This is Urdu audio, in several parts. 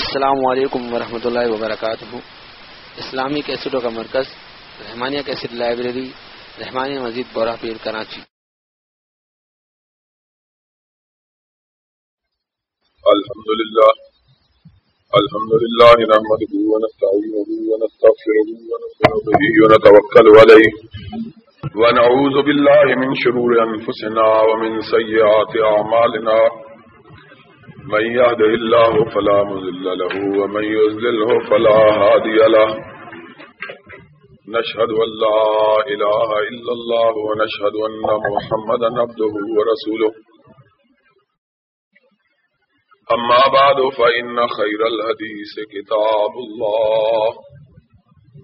السلام علیکم ورحمۃ اللہ وبرکاتہ۔ اسلامی کیسٹوں کا مرکز، رحمانیہ کیسٹ لائبریری، رحمانیہ مزید بورہ پیر کراچی۔ الحمد لله الحمد لله نحمده ونستعينه ونستغفره ونؤمن به ونتوكل عليه ونعوذ بالله من شرور انفسنا ومن سيئات اعمالنا۔ من يهده الله فلا مذل له، ومن يذلله فلا هادي له. نشهد أن لا إله إلا الله، ونشهد أن محمد عبده ورسوله. أما بعد، فإن خير الهديث كتاب الله،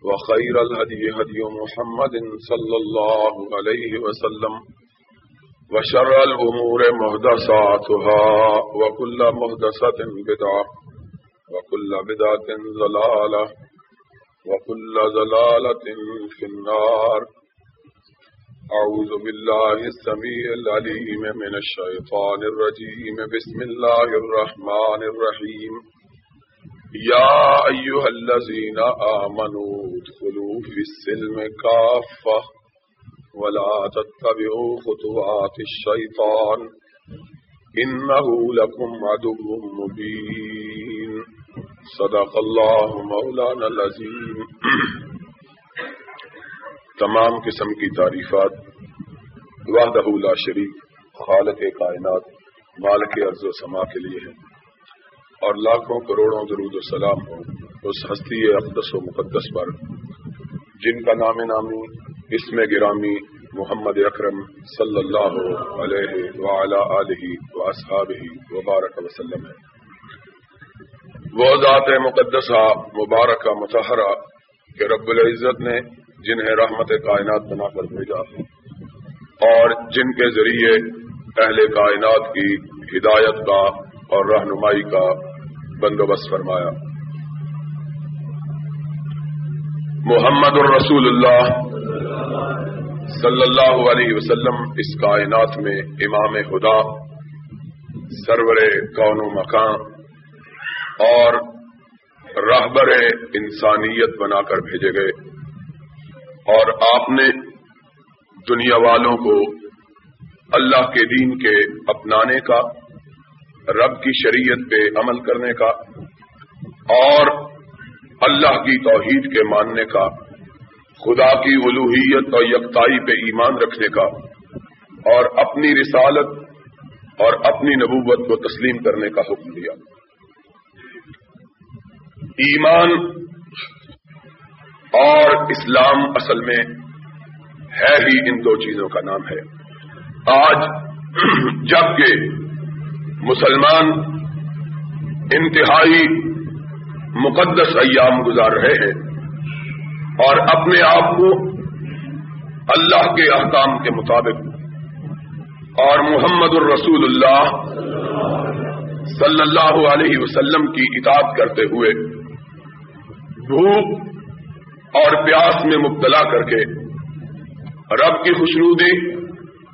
وخير الهدي هدي محمد صلى الله عليه وسلم. وشر الأمور مهدساتها وكل مهدسة بدعة وكل بدعة ضلالة وكل ضلالة في النار. أعوذ بالله السميع العليم من الشيطان الرجيم. بسم الله الرحمن الرحيم. يا أيها الذين آمنوا ادخلوا في السلم كافة. ولا تتبعوا خطوات الشيطان إنه لكم عدو مبين. صدق الله مولانا العظيم. تمام قسم کی تعریفات. وحدہ لا شریک خالق کائنات، مالک ارض و سما کے لیے ہیں. اور لاکھوں کروڑوں درود و سلام ہو اس ہستی اقدس و مقدس پر، جن کا نام نامی اس میں گرامی محمد اکرم صلی اللہ علیہ وعلا علیہ و اصحاب وبارک وسلم ہے۔ وہ ذات مقدسہ، مبارکہ متحرہ کہ رب العزت نے جنہیں رحمت کائنات بنا کر بھیجا اور جن کے ذریعے اہل کائنات کی ہدایت کا اور رہنمائی کا بندوبست فرمایا۔ محمد الرسول اللہ صلی اللہ علیہ وسلم اس کائنات میں امام خدا، سرور کون و مکان اور رہبر انسانیت بنا کر بھیجے گئے۔ اور آپ نے دنیا والوں کو اللہ کے دین کے اپنانے کا، رب کی شریعت پہ عمل کرنے کا اور اللہ کی توحید کے ماننے کا، خدا کی الوحیت اور یکتائی پہ ایمان رکھنے کا، اور اپنی رسالت اور اپنی نبوت کو تسلیم کرنے کا حکم دیا۔ ایمان اور اسلام اصل میں ہے ہی ان دو چیزوں کا نام ہے۔ آج جبکہ مسلمان انتہائی مقدس ایام گزار رہے ہیں اور اپنے آپ کو اللہ کے احکام کے مطابق اور محمد الرسول اللہ صلی اللہ علیہ وسلم کی اطاعت کرتے ہوئے بھوک اور پیاس میں مبتلا کر کے رب کی خوشنودی،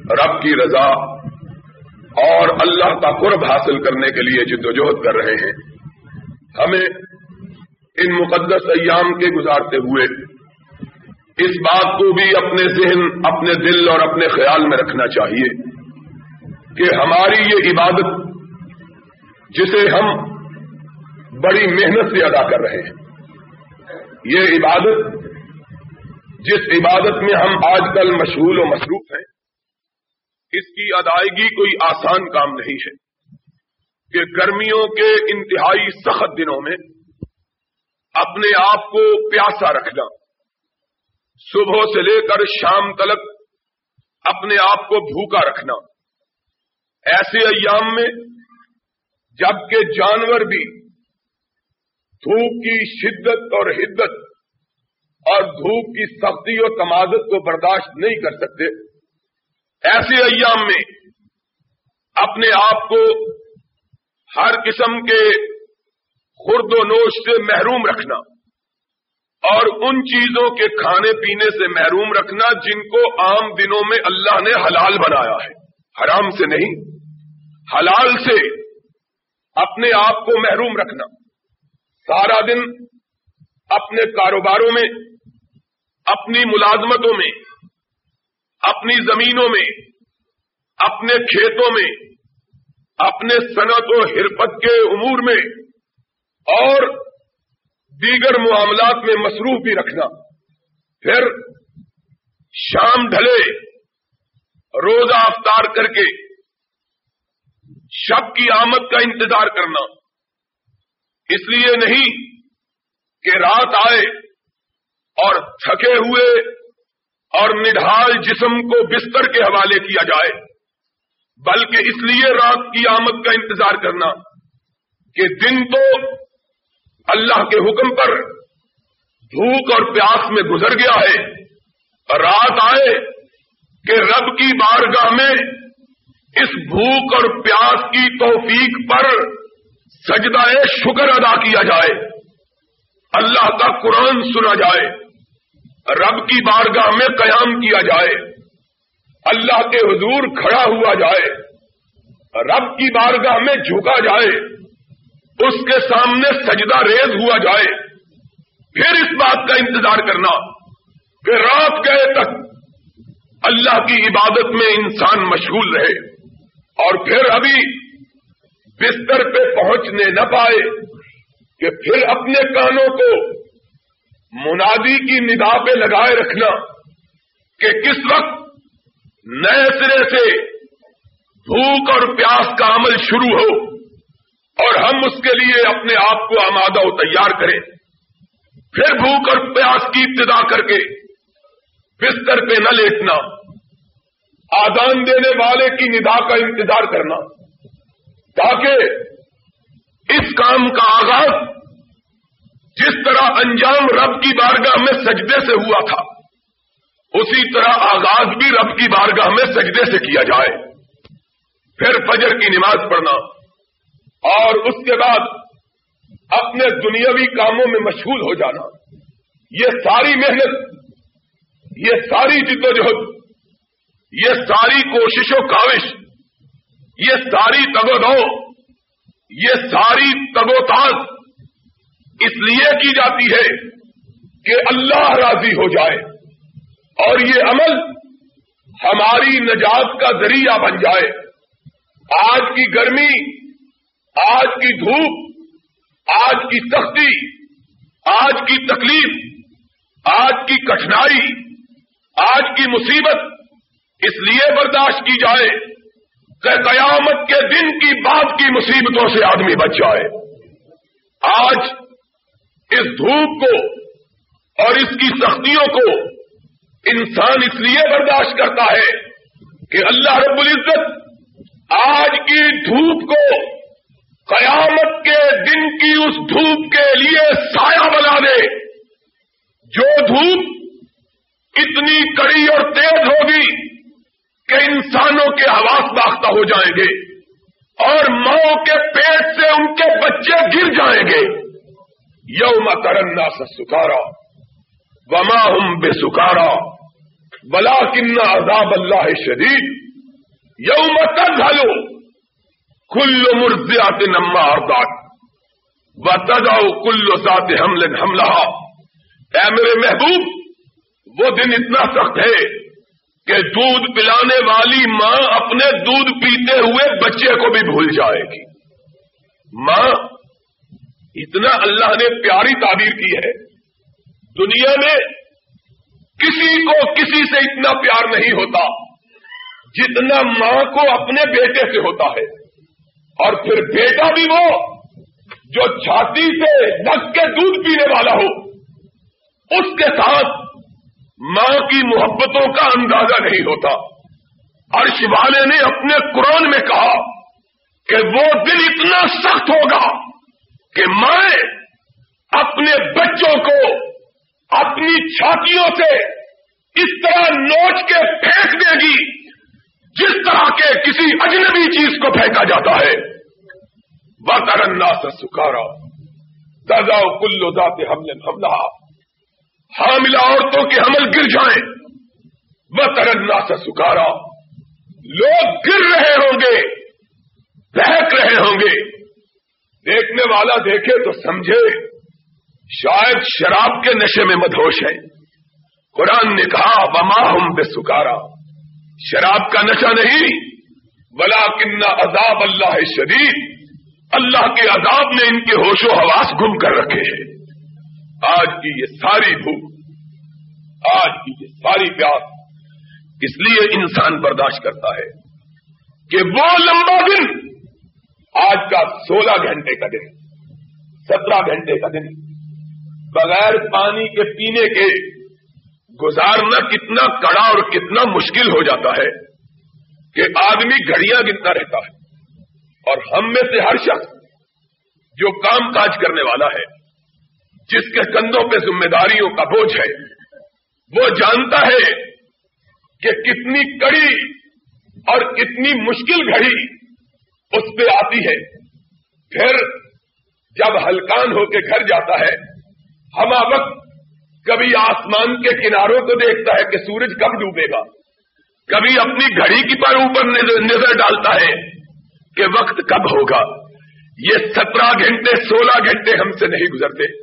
رب کی رضا اور اللہ کا قرب حاصل کرنے کے لیے جدوجہد کر رہے ہیں۔ ہمیں ان مقدس ایام کے گزارتے ہوئے اس بات کو بھی اپنے ذہن، اپنے دل اور اپنے خیال میں رکھنا چاہیے کہ ہماری یہ عبادت جسے ہم بڑی محنت سے ادا کر رہے ہیں، یہ عبادت جس عبادت میں ہم آج کل مشغول و مصروف ہیں، اس کی ادائیگی کوئی آسان کام نہیں ہے کہ گرمیوں کے انتہائی سخت دنوں میں اپنے آپ کو پیاسا رکھنا۔ صبح سے لے کر شام تلک اپنے آپ کو بھوکا رکھنا۔ ایسے ایام میں جبکہ جانور بھی دھوپ کی شدت اور حدت اور دھوپ کی سختی اور تمادت کو برداشت نہیں کر سکتے، ایسے ایام میں اپنے آپ کو ہر قسم کے خرد و نوش سے محروم رکھنا اور ان چیزوں کے کھانے پینے سے محروم رکھنا جن کو عام دنوں میں اللہ نے حلال بنایا ہے۔ حرام سے نہیں، حلال سے اپنے آپ کو محروم رکھنا۔ سارا دن اپنے کاروباروں میں، اپنی ملازمتوں میں، اپنی زمینوں میں، اپنے کھیتوں میں، اپنے صنعت و حرفت کے امور میں اور دیگر معاملات میں مصروف بھی رکھنا۔ پھر شام ڈھلے، روزہ افطار کر کے شب کی آمد کا انتظار کرنا۔ اس لیے نہیں کہ رات آئے اور تھکے ہوئے اور نڈھال جسم کو بستر کے حوالے کیا جائے، بلکہ اس لیے رات کی آمد کا انتظار کرنا کہ دن تو اللہ کے حکم پر بھوک اور پیاس میں گزر گیا ہے۔ رات آئے کہ رب کی بارگاہ میں اس بھوک اور پیاس کی توفیق پر سجدہ شکر ادا کیا جائے۔ اللہ کا قرآن سنا جائے۔ رب کی بارگاہ میں قیام کیا جائے۔ اللہ کے حضور کھڑا ہوا جائے۔ رب کی بارگاہ میں جھکا جائے۔ اس کے سامنے سجدہ ریز ہوا جائے۔ پھر اس بات کا انتظار کرنا کہ رات گئے تک اللہ کی عبادت میں انسان مشغول رہے اور پھر ابھی بستر پہ پہنچنے نہ پائے کہ پھر اپنے کانوں کو منادی کی نگاہ پہ لگائے رکھنا کہ کس وقت نئے سرے سے بھوک اور پیاس کا عمل شروع ہو۔ اور ہم اس کے لیے اپنے آپ کو آمادہ و تیار کریں۔ پھر بھوک اور پیاس کی ابتدا کر کے بستر پہ نہ لیٹنا، آدان دینے والے کی ندا کا انتظار کرنا، تاکہ اس کام کا آغاز جس طرح انجام رب کی بارگاہ میں سجدے سے ہوا تھا، اسی طرح آغاز بھی رب کی بارگاہ میں سجدے سے کیا جائے۔ پھر فجر کی نماز پڑھنا اور اس کے بعد اپنے دنیاوی کاموں میں مشغول ہو جانا۔ یہ ساری محنت، یہ ساری جد و جہد، یہ ساری کوشش و کاوش، یہ ساری تگو دو، یہ ساری تگو تاز اس لیے کی جاتی ہے کہ اللہ راضی ہو جائے اور یہ عمل ہماری نجات کا ذریعہ بن جائے۔ آج کی گرمی آج کی دھوپ، آج کی سختی، آج کی تکلیف، آج کی کٹھنائی، آج کی مصیبت اس لیے برداشت کی جائے کہ قیامت کے دن کی بات کی مصیبتوں سے آدمی بچ جائے۔ آج اس دھوپ کو اور اس کی سختیوں کو انسان اس لیے برداشت کرتا ہے کہ اللہ رب العزت آج کی دھوپ کو قیامت کے دن کی اس دھوپ کے لیے سایہ بنا دے۔ جو دھوپ اتنی کڑی اور تیز ہوگی کہ انسانوں کے حواس باختہ ہو جائیں گے اور ماں کے پیٹ سے ان کے بچے گر جائیں گے۔ یوم کرنا سے سکارا، وما ہم بے سکارا بلا کنہ عذاب اللہ شدید۔ یوم تک ہلو کلو مرزیات نما اور و تجاؤ کلو ذات حمل حملہ۔ اے میرے محبوب، وہ دن اتنا سخت ہے کہ دودھ پلانے والی ماں اپنے دودھ پیتے ہوئے بچے کو بھی بھول جائے گی۔ ماں، اتنا اللہ نے پیاری تعبیر کی ہے۔ دنیا میں کسی کو کسی سے اتنا پیار نہیں ہوتا جتنا ماں کو اپنے بیٹے سے ہوتا ہے۔ اور پھر بیٹا بھی وہ جو چھاتی سے ڈک کے دودھ پینے والا ہو، اس کے ساتھ ماں کی محبتوں کا اندازہ نہیں ہوتا۔ اور والے نے اپنے قرآن میں کہا کہ وہ دل اتنا سخت ہوگا کہ ماں اپنے بچوں کو اپنی چھاتیوں سے اس طرح نوچ کے پھینک دے گی جس طرح کے کسی اجنبی چیز کو پھینکا جاتا ہے۔ اللہ سے سکھارا دادا کلو ذات ہم نے حملہ حاملہ عورتوں کے حمل گر جائیں۔ وہ ترنا سے سکارا لوگ گر رہے ہوں گے، بہک رہے ہوں گے۔ دیکھنے والا دیکھے تو سمجھے، شاید شراب کے نشے میں مدہوش ہے۔ قرآن نے کہا بما ہم بے سکارا شراب کا نشہ نہیں بلا کنہ عذاب اللہ شدید اللہ کے عذاب نے ان کے ہوش و حواس گم کر رکھے ہیں۔ آج کی یہ ساری بھوک، آج کی یہ ساری پیاس اس لیے انسان برداشت کرتا ہے کہ وہ لمبا دن آج کا سولہ گھنٹے کا دن، سترہ گھنٹے کا دن، بغیر پانی کے پینے کے گزارنا کتنا کڑا اور کتنا مشکل ہو جاتا ہے کہ آدمی گھڑیاں گنتا رہتا ہے۔ اور ہم میں سے ہر شخص جو کام کاج کرنے والا ہے، جس کے کندھوں پہ ذمہ داریوں کا بوجھ ہے، وہ جانتا ہے کہ کتنی کڑی اور کتنی مشکل گھڑی اس پہ آتی ہے۔ پھر جب ہلکان ہو کے گھر جاتا ہے ہما وقت کبھی آسمان کے کناروں کو دیکھتا ہے کہ سورج کب ڈوبے گا۔ کبھی اپنی گھڑی کی پر اوپر نظر ڈالتا ہے کہ وقت کب ہوگا؟ یہ سترہ گھنٹے، سولہ گھنٹے ہم سے نہیں گزرتے۔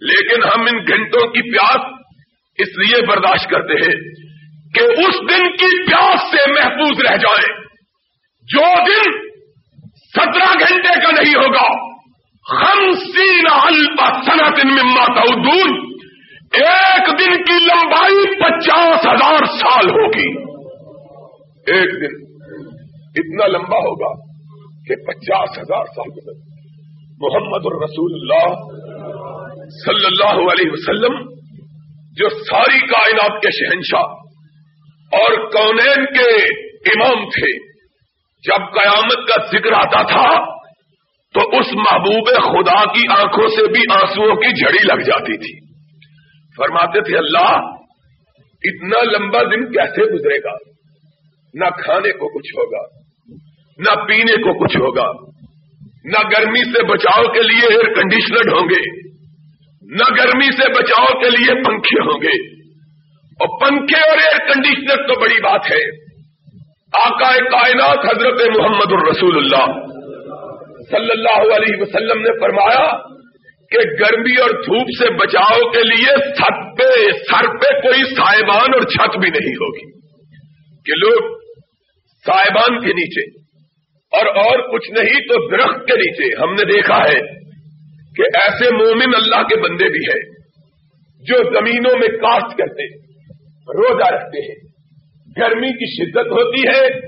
لیکن ہم ان گھنٹوں کی پیاس اس لیے برداشت کرتے ہیں کہ اس دن کی پیاس سے محفوظ رہ جائیں۔ جو دن سترہ گھنٹے کا نہیں ہوگا ہم سین الپا صنعت مما تعدون، ایک دن کی لمبائی پچاس ہزار سال ہوگی۔ ایک دن اتنا لمبا ہوگا۔ کہ پچاس ہزار سال گزر محمد الرسول اللہ صلی اللہ علیہ وسلم، جو ساری کائنات کے شہنشاہ اور کونین کے امام تھے۔ جب قیامت کا ذکر آتا تھا، تو اس محبوب خدا کی آنکھوں سے بھی آنسو کی جھڑی لگ جاتی تھی۔ فرماتے تھے، اللہ، اتنا لمبا دن کیسے گزرے گا؟ نہ کھانے کو کچھ ہوگا۔ نہ پینے کو کچھ ہوگا، نہ گرمی سے بچاؤ کے لیے ایئر کنڈیشنر ہوں گے، نہ گرمی سے بچاؤ کے لیے پنکھے ہوں گے۔ اور پنکھے اور ایئر کنڈیشنر تو بڑی بات ہے۔ آقا کائنات حضرت محمد الرسول اللہ صلی اللہ علیہ وسلم نے فرمایا کہ گرمی اور دھوپ سے بچاؤ کے لیے چھت پہ، سر پہ کوئی سائبان اور چھت بھی نہیں ہوگی۔ کہ لوگ سائبان کے نیچے اور اور کچھ نہیں تو درخت کے نیچے۔ ہم نے دیکھا ہے کہ ایسے مومن اللہ کے بندے بھی ہیں جو زمینوں میں کاشت کرتے روزہ رکھتے ہیں۔ گرمی کی شدت ہوتی ہے،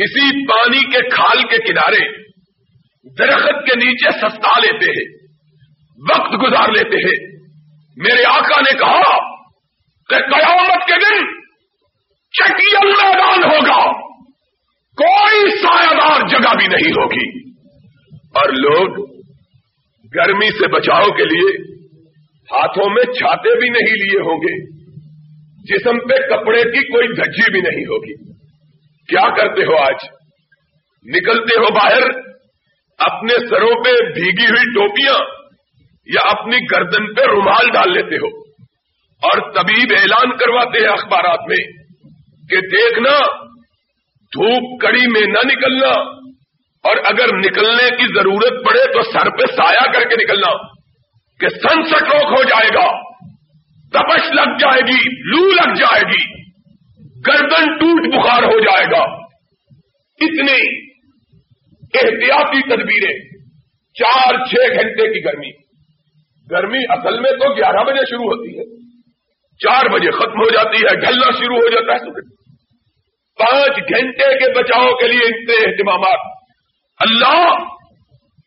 کسی پانی کے کھال کے کنارے درخت کے نیچے سستا لیتے ہیں، وقت گزار لیتے ہیں۔ میرے آقا نے کہا کہ قیامت کے دن چکیل میدان ہوگا کوئی سایہ دار جگہ بھی نہیں ہوگی۔ اور لوگ گرمی سے بچاؤ کے لیے ہاتھوں میں چھاتے بھی نہیں لیے ہوں گے۔ جسم پہ کپڑے کی کوئی دھجی بھی نہیں ہوگی۔ کیا کرتے ہو آج؟ نکلتے ہو باہر، اپنے سروں پہ بھیگی ہوئی ٹوپیاں یا اپنی گردن پہ رومال ڈال لیتے ہو۔ اور طبیب اعلان کرواتے ہیں اخبارات میں کہ دیکھنا، دھوپ کڑی میں نہ نکلنا۔ اور اگر نکلنے کی ضرورت پڑے تو سر پہ سایہ کر کے نکلنا کہ سن سٹروک ہو جائے گا، تپش لگ جائے گی، لو لگ جائے گی، گردن ٹوٹ بخار ہو جائے گا۔ اتنی احتیاطی تدبیریں چار چھ گھنٹے کی گرمی۔ گرمی اصل میں تو گیارہ بجے شروع ہوتی ہے۔ چار بجے ختم ہو جاتی ہے ڈھلنا شروع ہو جاتا ہے۔ پانچ گھنٹے کے بچاؤ کے لیے اتنے اہتمامات۔ اللہ،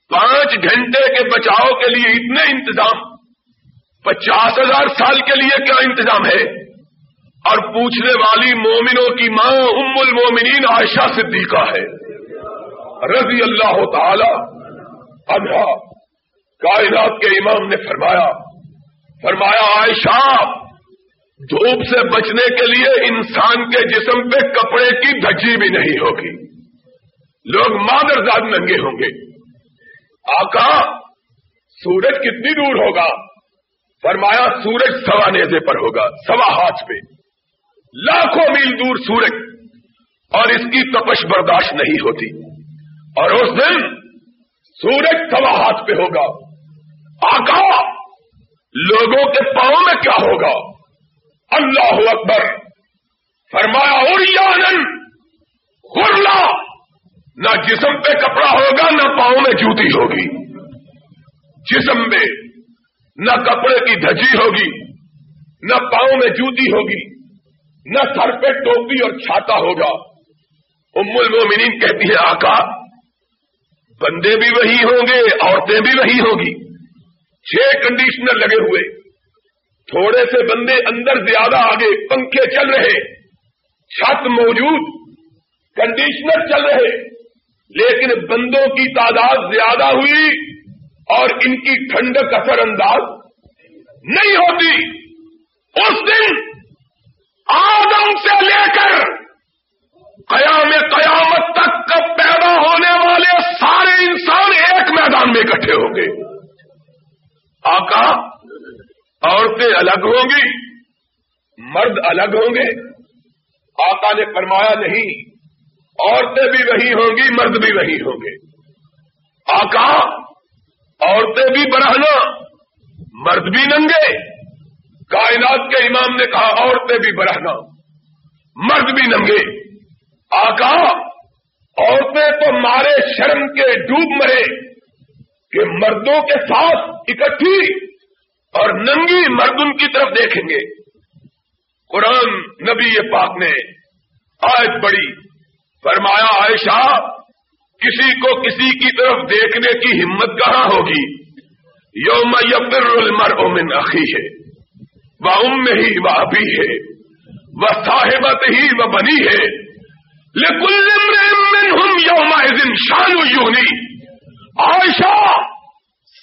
پانچ گھنٹے کے بچاؤ کے لیے اتنے انتظام۔ پچاس ہزار سال کے لیے کیا انتظام ہے؟ اور پوچھنے والی مومنوں کی ماں ام المومنین عائشہ صدیقہ ہے۔ رضی اللہ تعالی عنہ کائنات کے امام نے فرمایا فرمایا، عائشہ، دھوپ سے بچنے کے لیے انسان کے جسم پہ کپڑے کی دھجی بھی نہیں ہوگی۔ لوگ مادر زاد ننگے ہوں گے۔ آقا، سورج کتنی دور ہوگا؟ فرمایا، سورج سوا نیزے پر ہوگا، سوا ہاتھ پہ۔ لاکھوں میل دور سورج، اور اس کی تپش برداشت نہیں ہوتی۔ اور اس دن سورج سوا ہاتھ پہ ہوگا۔ آقا، لوگوں کے پاؤں میں کیا ہوگا؟ اللہ اکبر۔ فرمایا اور خرلا۔ نہ جسم پہ کپڑا ہوگا، نہ پاؤں میں جوتی ہوگی۔ جسم میں نہ کپڑے کی دھجی ہوگی، نہ پاؤں میں جوتی ہوگی، نہ سر پہ ٹوپی اور چھاتا ہوگا۔ ام المومنین کہتی ہے آقا، بندے بھی وہی ہوں گے، عورتیں بھی وہی ہوگی چھ کنڈیشنر لگے ہوئے۔ تھوڑے سے بندے اندر زیادہ آگے پنکھے چل رہے۔ چھت موجود کنڈیشنر چل رہے۔ لیکن بندوں کی تعداد زیادہ ہوئی اور ان کی ٹھنڈک اثر انداز نہیں ہوتی۔ اس دن آدم سے لے کر قیام قیامت تک کب پیدا ہونے والے سارے انسان ایک میدان میں اکٹھے ہوں گے۔ آقا عورتیں الگ ہوں گی، مرد الگ ہوں گے۔ آقا نے فرمایا، نہیں عورتیں بھی وہی ہوں گی، مرد بھی وہی ہوں گے۔ آقا، عورتیں بھی برہنا مرد بھی ننگے۔ کائنات کے امام نے کہا، عورتیں بھی برہنا مرد بھی ننگے۔ آقا، عورتیں تو مارے شرم کے ڈوب مرے کہ مردوں کے ساتھ اکٹھی اور ننگی مرد ان کی طرف دیکھیں گے۔ قرآن نبی پاک نے آج بڑی فرمایا عائشہ، کسی کو کسی کی طرف دیکھنے کی ہمت کہاں ہوگی؟ یوم یفر المر من اخی ہے وہ ام ہی وہ ابھی ہے وہ صاحبت ہی وہ بنی ہے لیکن ہم یوم دن شانو یونی عائشہ،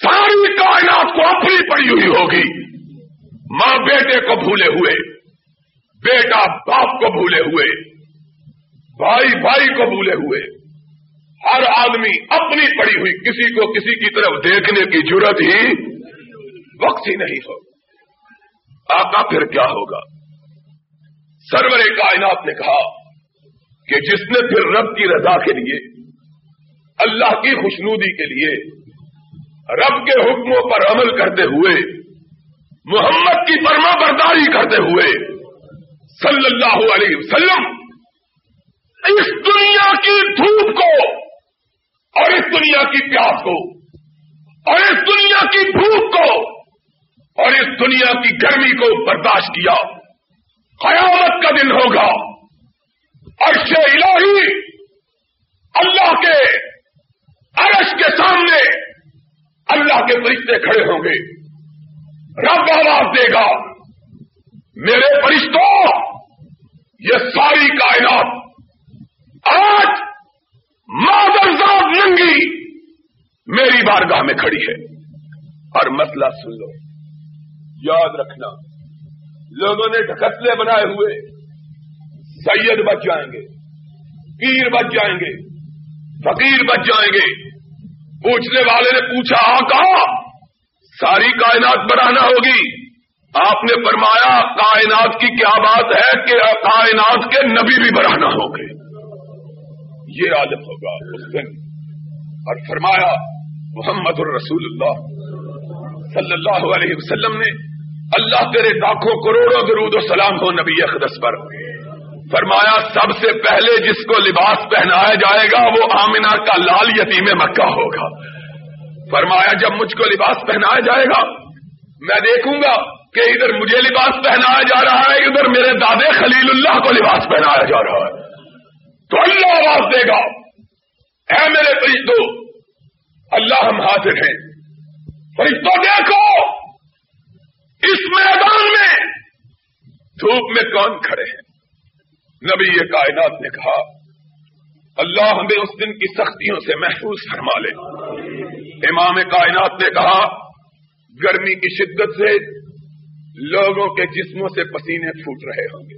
ساری کائنات کو اپنی پڑی ہوئی ہوگی۔ ماں بیٹے کو بھولے ہوئے، بیٹا باپ کو بھولے ہوئے۔ بھائی بھائی کو بھولے ہوئے۔ ہر آدمی اپنی پڑی ہوئی کسی کو کسی کی طرف دیکھنے کی ضرورت ہی وقت ہی نہیں ہو۔ آقا پھر کیا ہوگا؟ سرور کائنات نے کہا کہ جس نے پھر رب کی رضا کے لیے، اللہ کی خوشنودی کے لیے رب کے حکموں پر عمل کرتے ہوئے، محمد کی فرما برداری کرتے ہوئے صلی اللہ علیہ وسلم اس دنیا کی دھوپ کو اور اس دنیا کی پیاس کو اور اس دنیا کی بھوک کو اور اس دنیا کی گرمی کو برداشت کیا۔ قیامت کا دن ہوگا۔ عرش الہی اللہ کے عرش کے سامنے اللہ کے فرشتے کھڑے ہوں گے۔ رب آواز دے گا۔ میرے فرشتوں یہ ساری کائنات آج ذات ننگی میری بارگاہ میں کھڑی ہے۔ اور مسئلہ سن لو۔ یاد رکھنا، لوگوں نے ڈھکسلے بنائے ہوئے۔ سید بچ جائیں گے، پیر بچ جائیں گے، فقیر بچ جائیں گے۔ پوچھنے والے نے پوچھا، آ کہا ساری کائنات بڑھانا ہوگی۔ آپ نے فرمایا، کائنات کی کیا بات ہے کہ کائنات کے نبی بھی بڑھانا ہوں گے یہ عالم ہوگا۔ اس دن اور فرمایا، محمد الرسول اللہ صلی اللہ علیہ وسلم نے اللہ تیرے لاکھوں کروڑوں درود و سلام ہو نبی اقدس پر۔ فرمایا، سب سے پہلے جس کو لباس پہنایا جائے گا وہ آمنا کا لال یتیم مکہ ہوگا۔ فرمایا، جب مجھ کو لباس پہنایا جائے گا، میں دیکھوں گا کہ ادھر مجھے لباس پہنایا جا رہا ہے، ادھر میرے دادے خلیل اللہ کو لباس پہنایا جا رہا ہے۔ تو اللہ آواز دے گا۔ اے میرے فرشتوں اللہ ہم حاضر ہیں۔ فرشتوں دیکھو، اس میدان میں دھوپ میں کون کھڑے ہیں۔ نبی یہ کائنات نے کہا، اللہ ہمیں اس دن کی سختیوں سے محفوظ فرما لے۔ امام کائنات نے کہا، گرمی کی شدت سے لوگوں کے جسموں سے پسینے پھوٹ رہے ہوں گے۔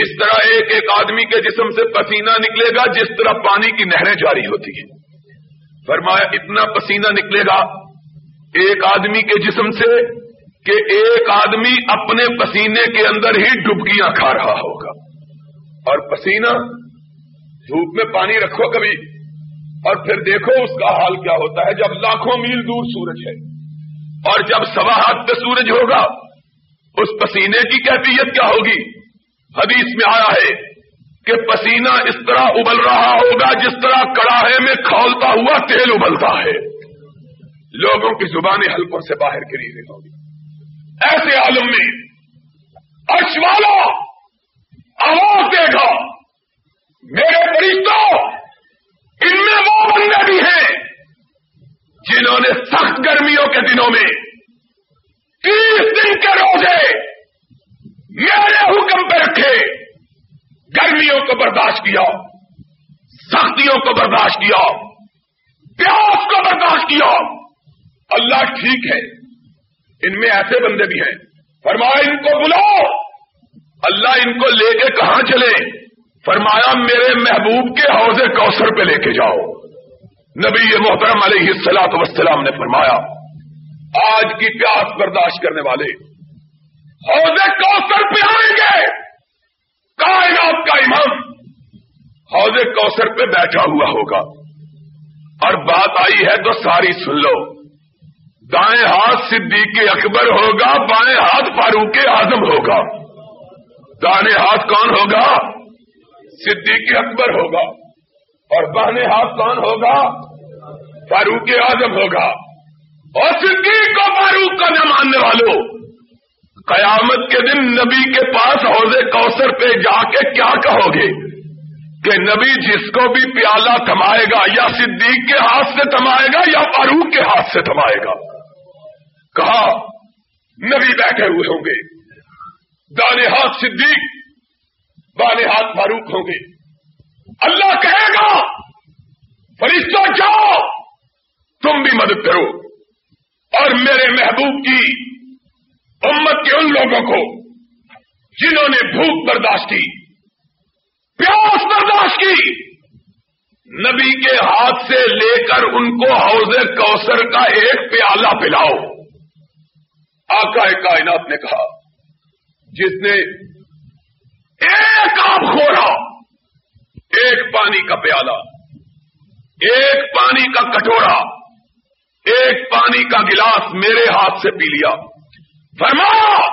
اس طرح ایک ایک آدمی کے جسم سے پسینہ نکلے گا جس طرح پانی کی نہریں جاری ہوتی ہیں۔ فرمایا، اتنا پسینہ نکلے گا ایک آدمی کے جسم سے کہ ایک آدمی اپنے پسینے کے اندر ہی ڈبکیاں کھا رہا ہوگا۔ اور پسینہ، دھوپ میں پانی رکھو کبھی۔ اور پھر دیکھو اس کا حال کیا ہوتا ہے۔ جب لاکھوں میل دور سورج ہے اور جب سوا ہاتھ پہ سورج ہوگا، اس پسینے کی کیفیت کیا ہوگی؟ حدیث میں آیا ہے کہ پسینہ اس طرح ابل رہا ہوگا جس طرح کڑاہے میں کھولتا ہوا تیل ابلتا ہے۔ لوگوں کی زبانیں حلقوں سے باہر گری رہی ہوگی۔ ایسے عالم میں ارش والا آواز دے گا۔ میرے فرشتوں ان میں وہ بندے بھی ہیں جنہوں نے سخت گرمیوں کے دنوں میں تیس دن کے روزے میرے حکم پہ رکھے۔ گرمیوں کو برداشت کیا۔ سختیوں کو برداشت کیا۔ پیاس کو برداشت کیا۔ اللہ ٹھیک ہے۔ ان میں ایسے بندے بھی ہیں۔ فرمایا، ان کو بلاؤ۔ اللہ ان کو لے کے کہاں چلے؟ فرمایا، میرے محبوب کے حوض کوثر پہ لے کے جاؤ۔ نبی محترم علیہ السلاط وسلام نے فرمایا، آج کی پیاس برداشت کرنے والے حوض کوثر پہ آئیں گے۔ کائنات کا امام۔ حوض کوثر پہ بیٹھا ہوا ہوگا۔ اور بات آئی ہے تو ساری سن لو۔ دائیں ہاتھ صدیق اکبر ہوگا، بائیں ہاتھ فاروق اعظم ہوگا۔ دائیں ہاتھ کون ہوگا؟ صدیق اکبر ہوگا۔ اور بہنے ہاتھ کون ہوگا؟ فاروق اعظم ہوگا۔ اور صدیق کو فاروق کا نہ ماننے والوں قیامت کے دن نبی کے پاس حوض کوثر پہ جا کے کیا کہو گے؟ کہ نبی جس کو بھی پیالہ تھمائے گا یا صدیق کے ہاتھ سے تھمائے گا یا فاروق کے ہاتھ سے تھمائے گا؟ کہا، نبی بیٹھے ہوئے ہوں گے۔ دانے ہاتھ صدیق بانے ہاتھ فاروق ہوں گے۔ اللہ کہے گا، فرشتوں جاؤ، تم بھی مدد کرو۔ اور میرے محبوب کی امت کے ان لوگوں کو جنہوں نے بھوک برداشت کی، پیاس برداشت کی۔ نبی کے ہاتھ سے لے کر ان کو حوض کوثر کا ایک پیالہ پلاؤ۔ آقا کائنات نے کہا، جس نے ایک آپ خورا ایک پانی کا پیالہ، ایک پانی کا کٹورا، ایک پانی کا گلاس میرے ہاتھ سے پی لیا۔ فرمایا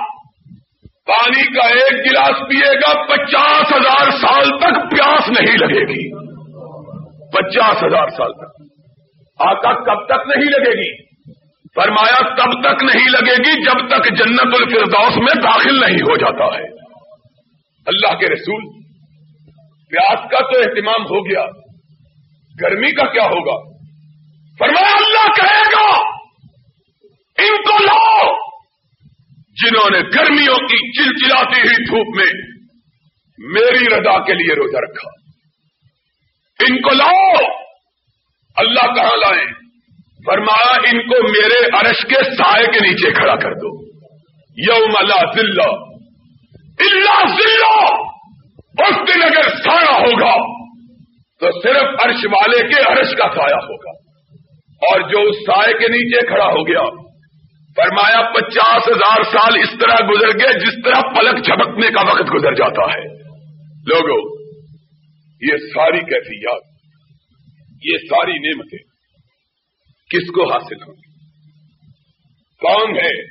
پانی کا ایک گلاس پیے گا، پچاس ہزار سال تک پیاس نہیں لگے گی۔ پچاس ہزار سال تک۔ آقا کب تک نہیں لگے گی؟ فرمایا تب تک نہیں لگے گی جب تک جنت الفردوس میں داخل نہیں ہو جاتا ہے۔ اللہ کے رسول، پیاس کا تو اہتمام ہو گیا۔ گرمی کا کیا ہوگا؟ فرمایا اللہ کہے گا، ان کو لاؤ۔ جنہوں نے گرمیوں کی چلچلاتی ہوئی دھوپ میں میری رضا کے لیے روزہ رکھا۔ ان کو لاؤ۔ اللہ کہاں لائیں؟ فرمایا، ان کو میرے عرش کے سائے کے نیچے کھڑا کر دو۔ یوم اللہ ذلہ اللہ ذلہ اس دن اگر سایہ ہوگا، تو صرف عرش والے کے عرش کا سایہ ہوگا۔ اور جو اس سائے کے نیچے کھڑا ہو گیا فرمایا پچاس ہزار سال اس طرح گزر گئے جس طرح پلک جھپکنے کا وقت گزر جاتا ہے۔ لوگوں یہ ساری کیفیات یہ ساری نعمتیں کس کو حاصل ہوں گی؟ کون ہے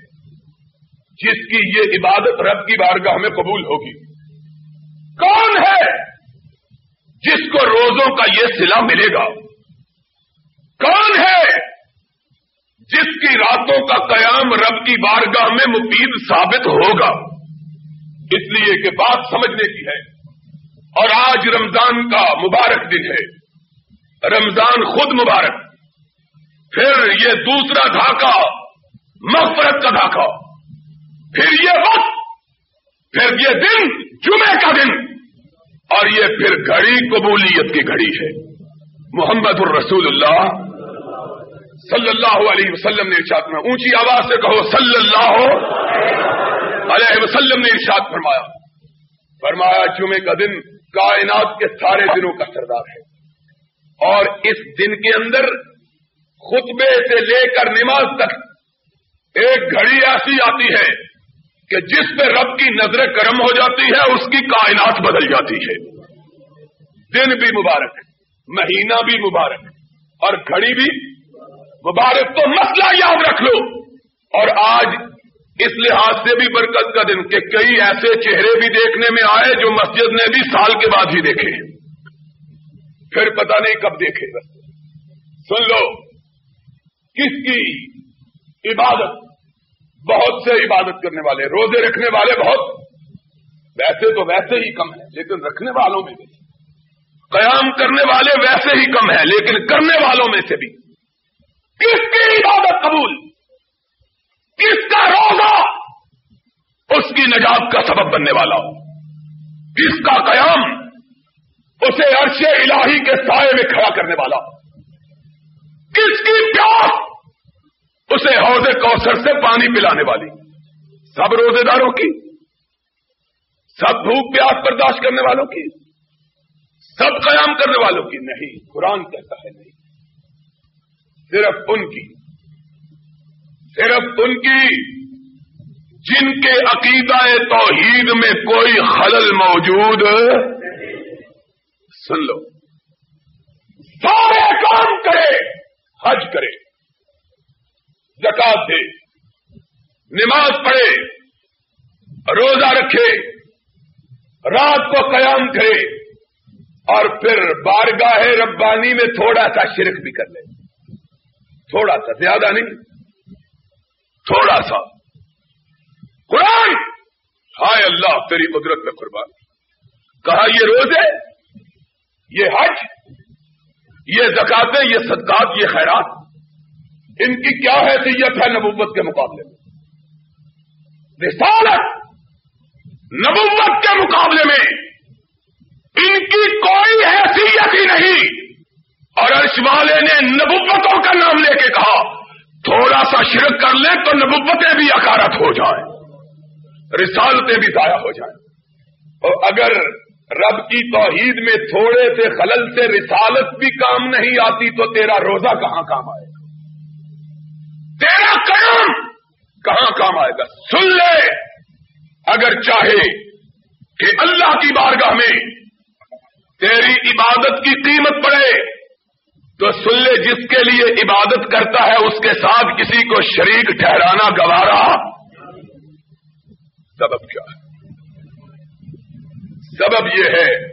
جس کی یہ عبادت رب کی بارگاہ میں قبول ہوگی؟ کون ہے جس کو روزوں کا یہ سلا ملے گا؟ کون ہے جس کی راتوں کا قیام رب کی بارگاہ میں مفید ثابت ہوگا۔ اس لیے کہ بات سمجھنے کی ہے۔ اور آج رمضان کا مبارک دن ہے۔ رمضان خود مبارک۔ پھر یہ دوسرا دھاکہ، مغفرت کا دھاکہ۔ پھر یہ وقت، پھر یہ دن جمعے کا دن۔ اور یہ پھر گھڑی قبولیت کی گھڑی ہے۔ محمد الرسول اللہ صلی اللہ علیہ وسلم نے ارشاد میں اونچی آواز سے کہو صلی اللہ علیہ وسلم نے ارشاد فرمایا۔ فرمایا جمعے کا دن کائنات کے سارے دنوں کا سردار ہے۔ اور اس دن کے اندر خطبے سے لے کر نماز تک ایک گھڑی ایسی آتی ہے کہ جس پہ رب کی نظر کرم ہو جاتی ہے، اس کی کائنات بدل جاتی ہے۔ دن بھی مبارک مہینہ بھی مبارک اور گھڑی بھی مبارک تو مسئلہ یاد رکھ لو۔ اور آج اس لحاظ سے بھی برکت کا دن کہ کئی ایسے چہرے بھی دیکھنے میں آئے جو مسجد نے بھی سال کے بعد ہی دیکھے۔ پھر پتہ نہیں کب دیکھے۔ گا سن لو۔ کس کی عبادت؟ بہت سے عبادت کرنے والے، روزے رکھنے والے بہت۔ ویسے تو ویسے ہی کم ہے لیکن رکھنے والوں میں بھی۔ قیام کرنے والے ویسے ہی کم ہے لیکن کرنے والوں میں سے بھی۔ کس کی عبادت قبول کس کا روزہ اس کی نجات کا سبب بننے والا ہو۔ کس کا قیام اسے عرش الہی کے سائے میں کھڑا کرنے والا کس کی پیاس؟ اسے حوض کوثر سے پانی پلانے والی۔ سب روزے داروں کی، سب بھوک پیاس برداشت کرنے والوں کی، سب قیام کرنے والوں کی۔ نہیں، قرآن کہتا ہے نہیں۔ صرف ان کی، صرف ان کی، جن کے عقیدہ توحید میں کوئی خلل موجود سن لو۔ سارے کام کرے، حج کرے، زکات دے، نماز پڑھے، روزہ رکھے، رات کو قیام کرے، اور پھر بارگاہ ربانی میں تھوڑا سا شرک بھی کر لے۔ تھوڑا سا، زیادہ نہیں، تھوڑا سا۔ قرآن! ہائے اللہ، تیری قدرت میں قربان۔ کہا، یہ روزے، یہ حج، یہ زکاتیں، یہ صدقات، یہ خیرات، ان کی کیا حیثیت ہے نبوت کے مقابلے میں؟ رسالت نبوت کے مقابلے میں ان کی کوئی حیثیت ہی نہیں۔ اور عرش والے نے نبوتوں کا نام لے کے کہا، تھوڑا سا شرک کر لیں تو نبوتیں بھی اکارت ہو جائیں، رسالتیں بھی ضائع ہو جائیں۔ اور اگر رب کی توحید میں تھوڑے سے خلل سے رسالت بھی کام نہیں آتی تو تیرا روزہ کہاں کام آئے گا؟ تیرا کام کہاں کام آئے گا؟ سن لے۔ اگر چاہے کہ اللہ کی بارگاہ میں تیری عبادت کی قیمت پڑے تو سن لے جس کے لیے عبادت کرتا ہے، اس کے ساتھ کسی کو شریک ٹھہرانا گوارا۔ سبب کیا ہے؟ سبب یہ ہے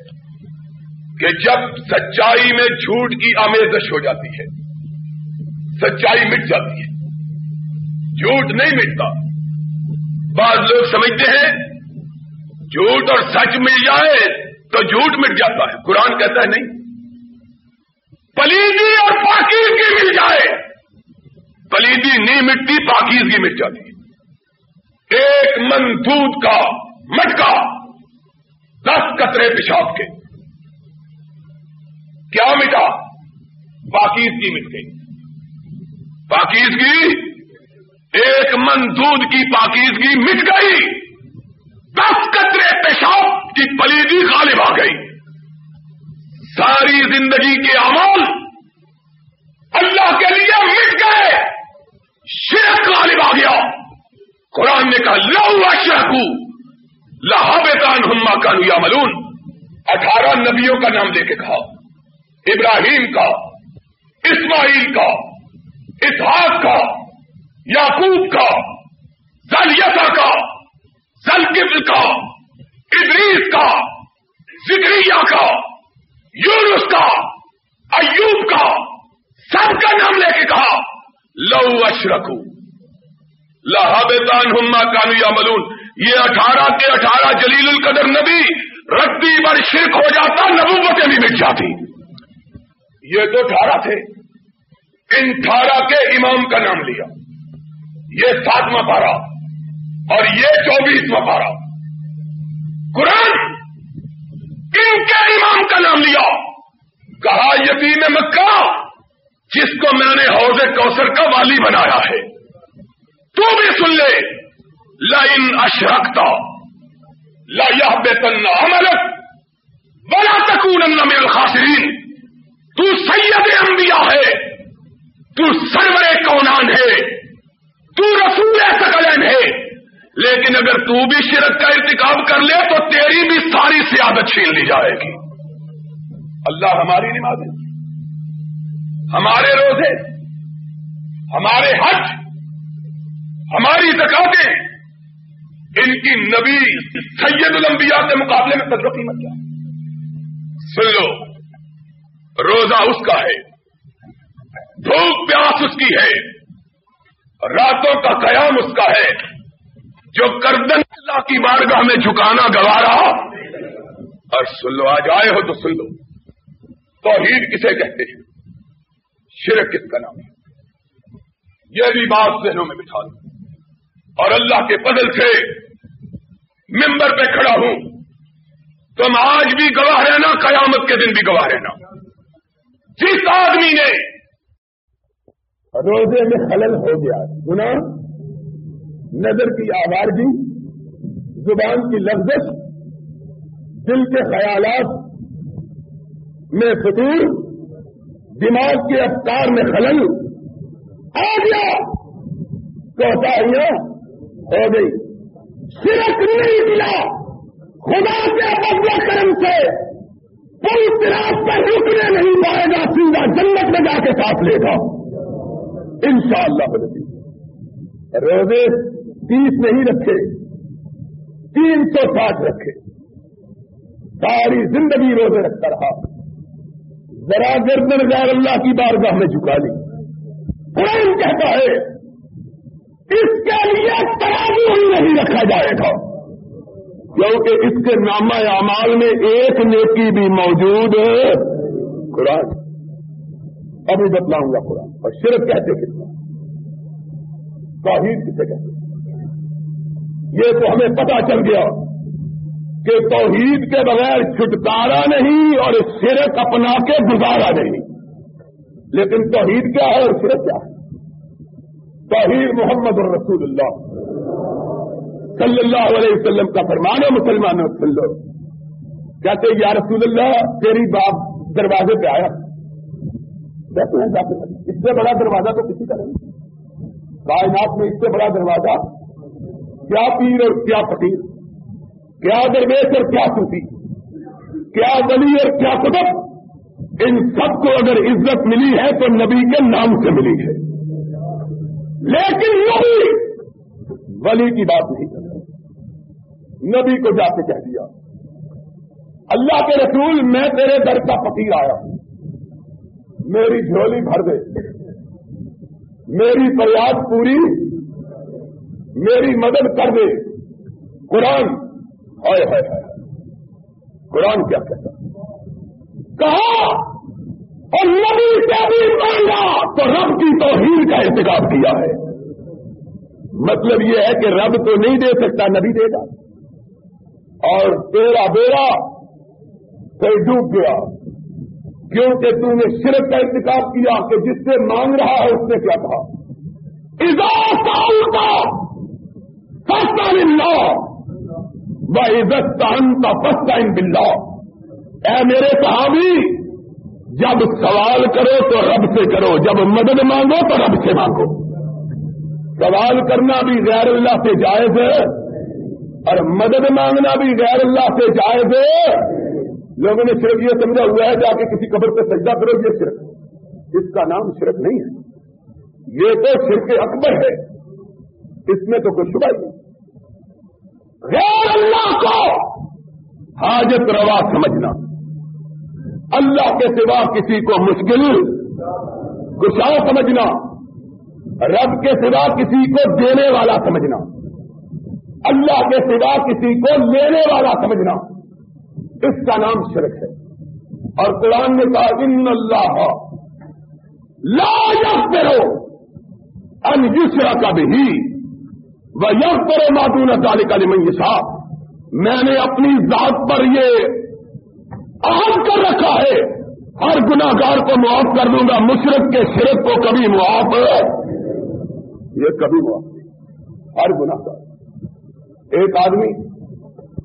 کہ جب سچائی میں جھوٹ کی آمیزش ہو جاتی ہے، سچائی مٹ جاتی ہے، جھوٹ نہیں مٹتا۔ بعض لوگ سمجھتے ہیں، جھوٹ اور سچ مل جائے تو جھوٹ مٹ جاتا ہے۔ قرآن کہتا ہے نہیں۔ پلیدی اور پاکیزگی مل جائے۔ پلیدی نہیں مٹتی پاکیزگی مٹ جاتی۔ ایک من دودھ کا مٹکا دس قطرے پیشاب کے۔ کیا مٹا؟ پاکیزگی مٹ گئی۔ پاکیزگی ایک من دودھ کی پاکیزگی مٹ گئی۔ دس قطرے پیشاب کی پلیدی غالب آ گئی۔ ساری زندگی کے عمل اللہ کے لیے مٹ گئے۔ شرک غالب آ گیا۔ قرآن نے کہا، لو اشرکو لہابتان ہما کانو یا ملون اٹھارہ نبیوں کا نام لے کے کہا، ابراہیم کا، اسماعیل کا، اسحاق کا، یعقوب کا زلیسا کا، زلکفل کا، ادریس کا ذکریہ کا۔ یونس کا، ایوب کا، سب کا نام لے کے کہا، لو اشرکو لہابتان ہما کانو یا ملون یہ اٹھارہ کے اٹھارہ جلیل القدر نبی رقبی پر شرک ہو جاتا نبوتیں بھی مٹ جاتی۔ یہ تو اٹھارہ تھے۔ ان اٹھارہ کے امام کا نام لیا۔ یہ ساتواں پارا اور یہ چوبیسواں پارا۔ قرآن ان کے امام کا نام لیا۔ کہا یتیم مکہ، جس کو میں نے حوض کوثر کا والی بنایا ہے۔ تو بھی سن لے۔ لائن اشرکتا، لا بے تن عملت بلا تکون میں الخاصرین تو سید انبیاء ہے، تو سرور کونان ہے، تو رسول سکلین ہے۔ لیکن اگر تو بھی شرک کا ارتکاب کر لے تو تیری چھین لی جائے گی۔ اللہ ہماری نمازیں ہمارے روزے ہمارے حج ہماری زکاتیں ان کی نبی سید الانبیاء کے مقابلے میں قدر قیمت کیا سن لو، روزہ اس کا ہے۔ بھوک پیاس اس کی ہے۔ راتوں کا قیام اس کا ہے۔ جو کردن اللہ کی بارگاہ میں جھکانا گوارا اور سن لو، آج آئے ہو تو سن لو۔ توحید کسے کہتے ہیں؟ شرک کس کا نام ہے؟ یہ بھی بات ذہنوں میں بٹھا دوں اور اللہ کے بدل سے ممبر پہ کھڑا ہوں۔ تم آج بھی گواہ رہنا، قیامت کے دن بھی گواہ رہنا۔ جس آدمی نے روزے میں خلل ہو گیا گنا نظر کی آوارگی زبان کی لفظ دل کے خیالات میں فطور، دماغ کے افطار میں خلل، آ گیا کوتاہیاں ہو گئی۔ صرف نہیں ملا، خدا کے بدلا کرم سے کوئی طرح پر رکنے نہیں پائے گا، سیدھا جنت میں جا کے ساتھ لے گا۔ ان شاء اللہ روزے تیس نہیں رکھے، تین سو ساٹھ رکھے۔ ساری زندگی روزے رکھتا رہا۔ ذرا گردن غیر اللہ کی بارگاہ میں جھکا لی۔ قرآن کہتا ہے، اس کے لیے ترازو ہی نہیں رکھا جائے گا۔ کیونکہ اس کے نامہ اعمال میں ایک نیکی بھی موجود ہے۔ قرآن۔ ابھی بتلاؤں گا قرآن۔ اور صرف کہتے کتنا توحید کسے کہتے یہ تو ہمیں پتا چل گیا۔ کہ توحید کے بغیر چھٹکارا نہیں اور صرف اپنا کے گزارا نہیں۔ لیکن توحید کیا ہے اور صرف کیا ہے؟ توحید محمد الرسول اللہ۔ صلی اللہ علیہ وسلم کا فرمان ہے، مسلمانوں سن لو کہتے یا رسول اللہ، تیری باپ دروازے پہ آیا۔ کہتے ہیں اس سے بڑا دروازہ تو کسی کا نہیں۔ کائنات میں اس سے بڑا دروازہ، کیا پیر اور کیا فقیر۔ کیا درویش اور کیا صوفی؟ کیا ولی اور کیا قطب ان سب کو اگر عزت ملی ہے تو نبی کے نام سے ملی ہے۔ لیکن نبی ولی کی بات نہیں کر نبی کو جا کے کہہ دیا، اللہ کے رسول، میں تیرے در کا فقیر آیا ہوں۔ میری جھولی بھر دے۔ میری فریاد پوری۔ میری مدد کر دے۔ قرآن قرآن کیا کہتا کہا، اور نبی سے بھی مانگا تو رب کی توحید کا احتجاج کیا ہے۔ مطلب یہ ہے کہ رب تو نہیں دے سکتا، نبی دے گا۔ اور تیرا بیڑا کوئی ڈوب گیا۔ کیونکہ تم نے صرف کا انتخاب کیا کہ جس سے مانگ رہا ہے اس نے کیا کہا۔ سال کا سستا اللہ۔ عزت کا پستا ان بلا اے میرے صحابی، جب سوال کرو تو رب سے کرو، جب مدد مانگو تو رب سے مانگو۔ سوال کرنا بھی غیر اللہ سے جائز ہے اور مدد مانگنا بھی غیر اللہ سے جائز ہے۔ لوگوں نے صرف یہ سمجھا ہوا ہے جا کے کسی قبر پہ سجدہ کرو، یہ صرف۔ اس کا نام شرک نہیں ہے۔ یہ تو شرک اکبر ہے۔ اس میں تو کوئی شبہ نہیں۔ غیر اللہ کو حاجت روا سمجھنا۔ اللہ کے سوا کسی کو مشکل گسا سمجھنا۔ رب کے سوا کسی کو دینے والا سمجھنا۔ اللہ کے سوا کسی کو لینے والا سمجھنا۔ اس کا نام شرک ہے۔ اور قرآن نے کہا، ان اللہ لا کرو ان یسرا کا بھی وہ یس کرو ماتون تعلی کا لمنگ صاحب میں نے اپنی ذات پر یہ عہد کر رکھا ہے۔ ہر گناگار کو معاف کر دوں گا مشرق کے شرک کو کبھی معاف یہ کبھی معاف نہیں، ہر گناگار ایک آدمی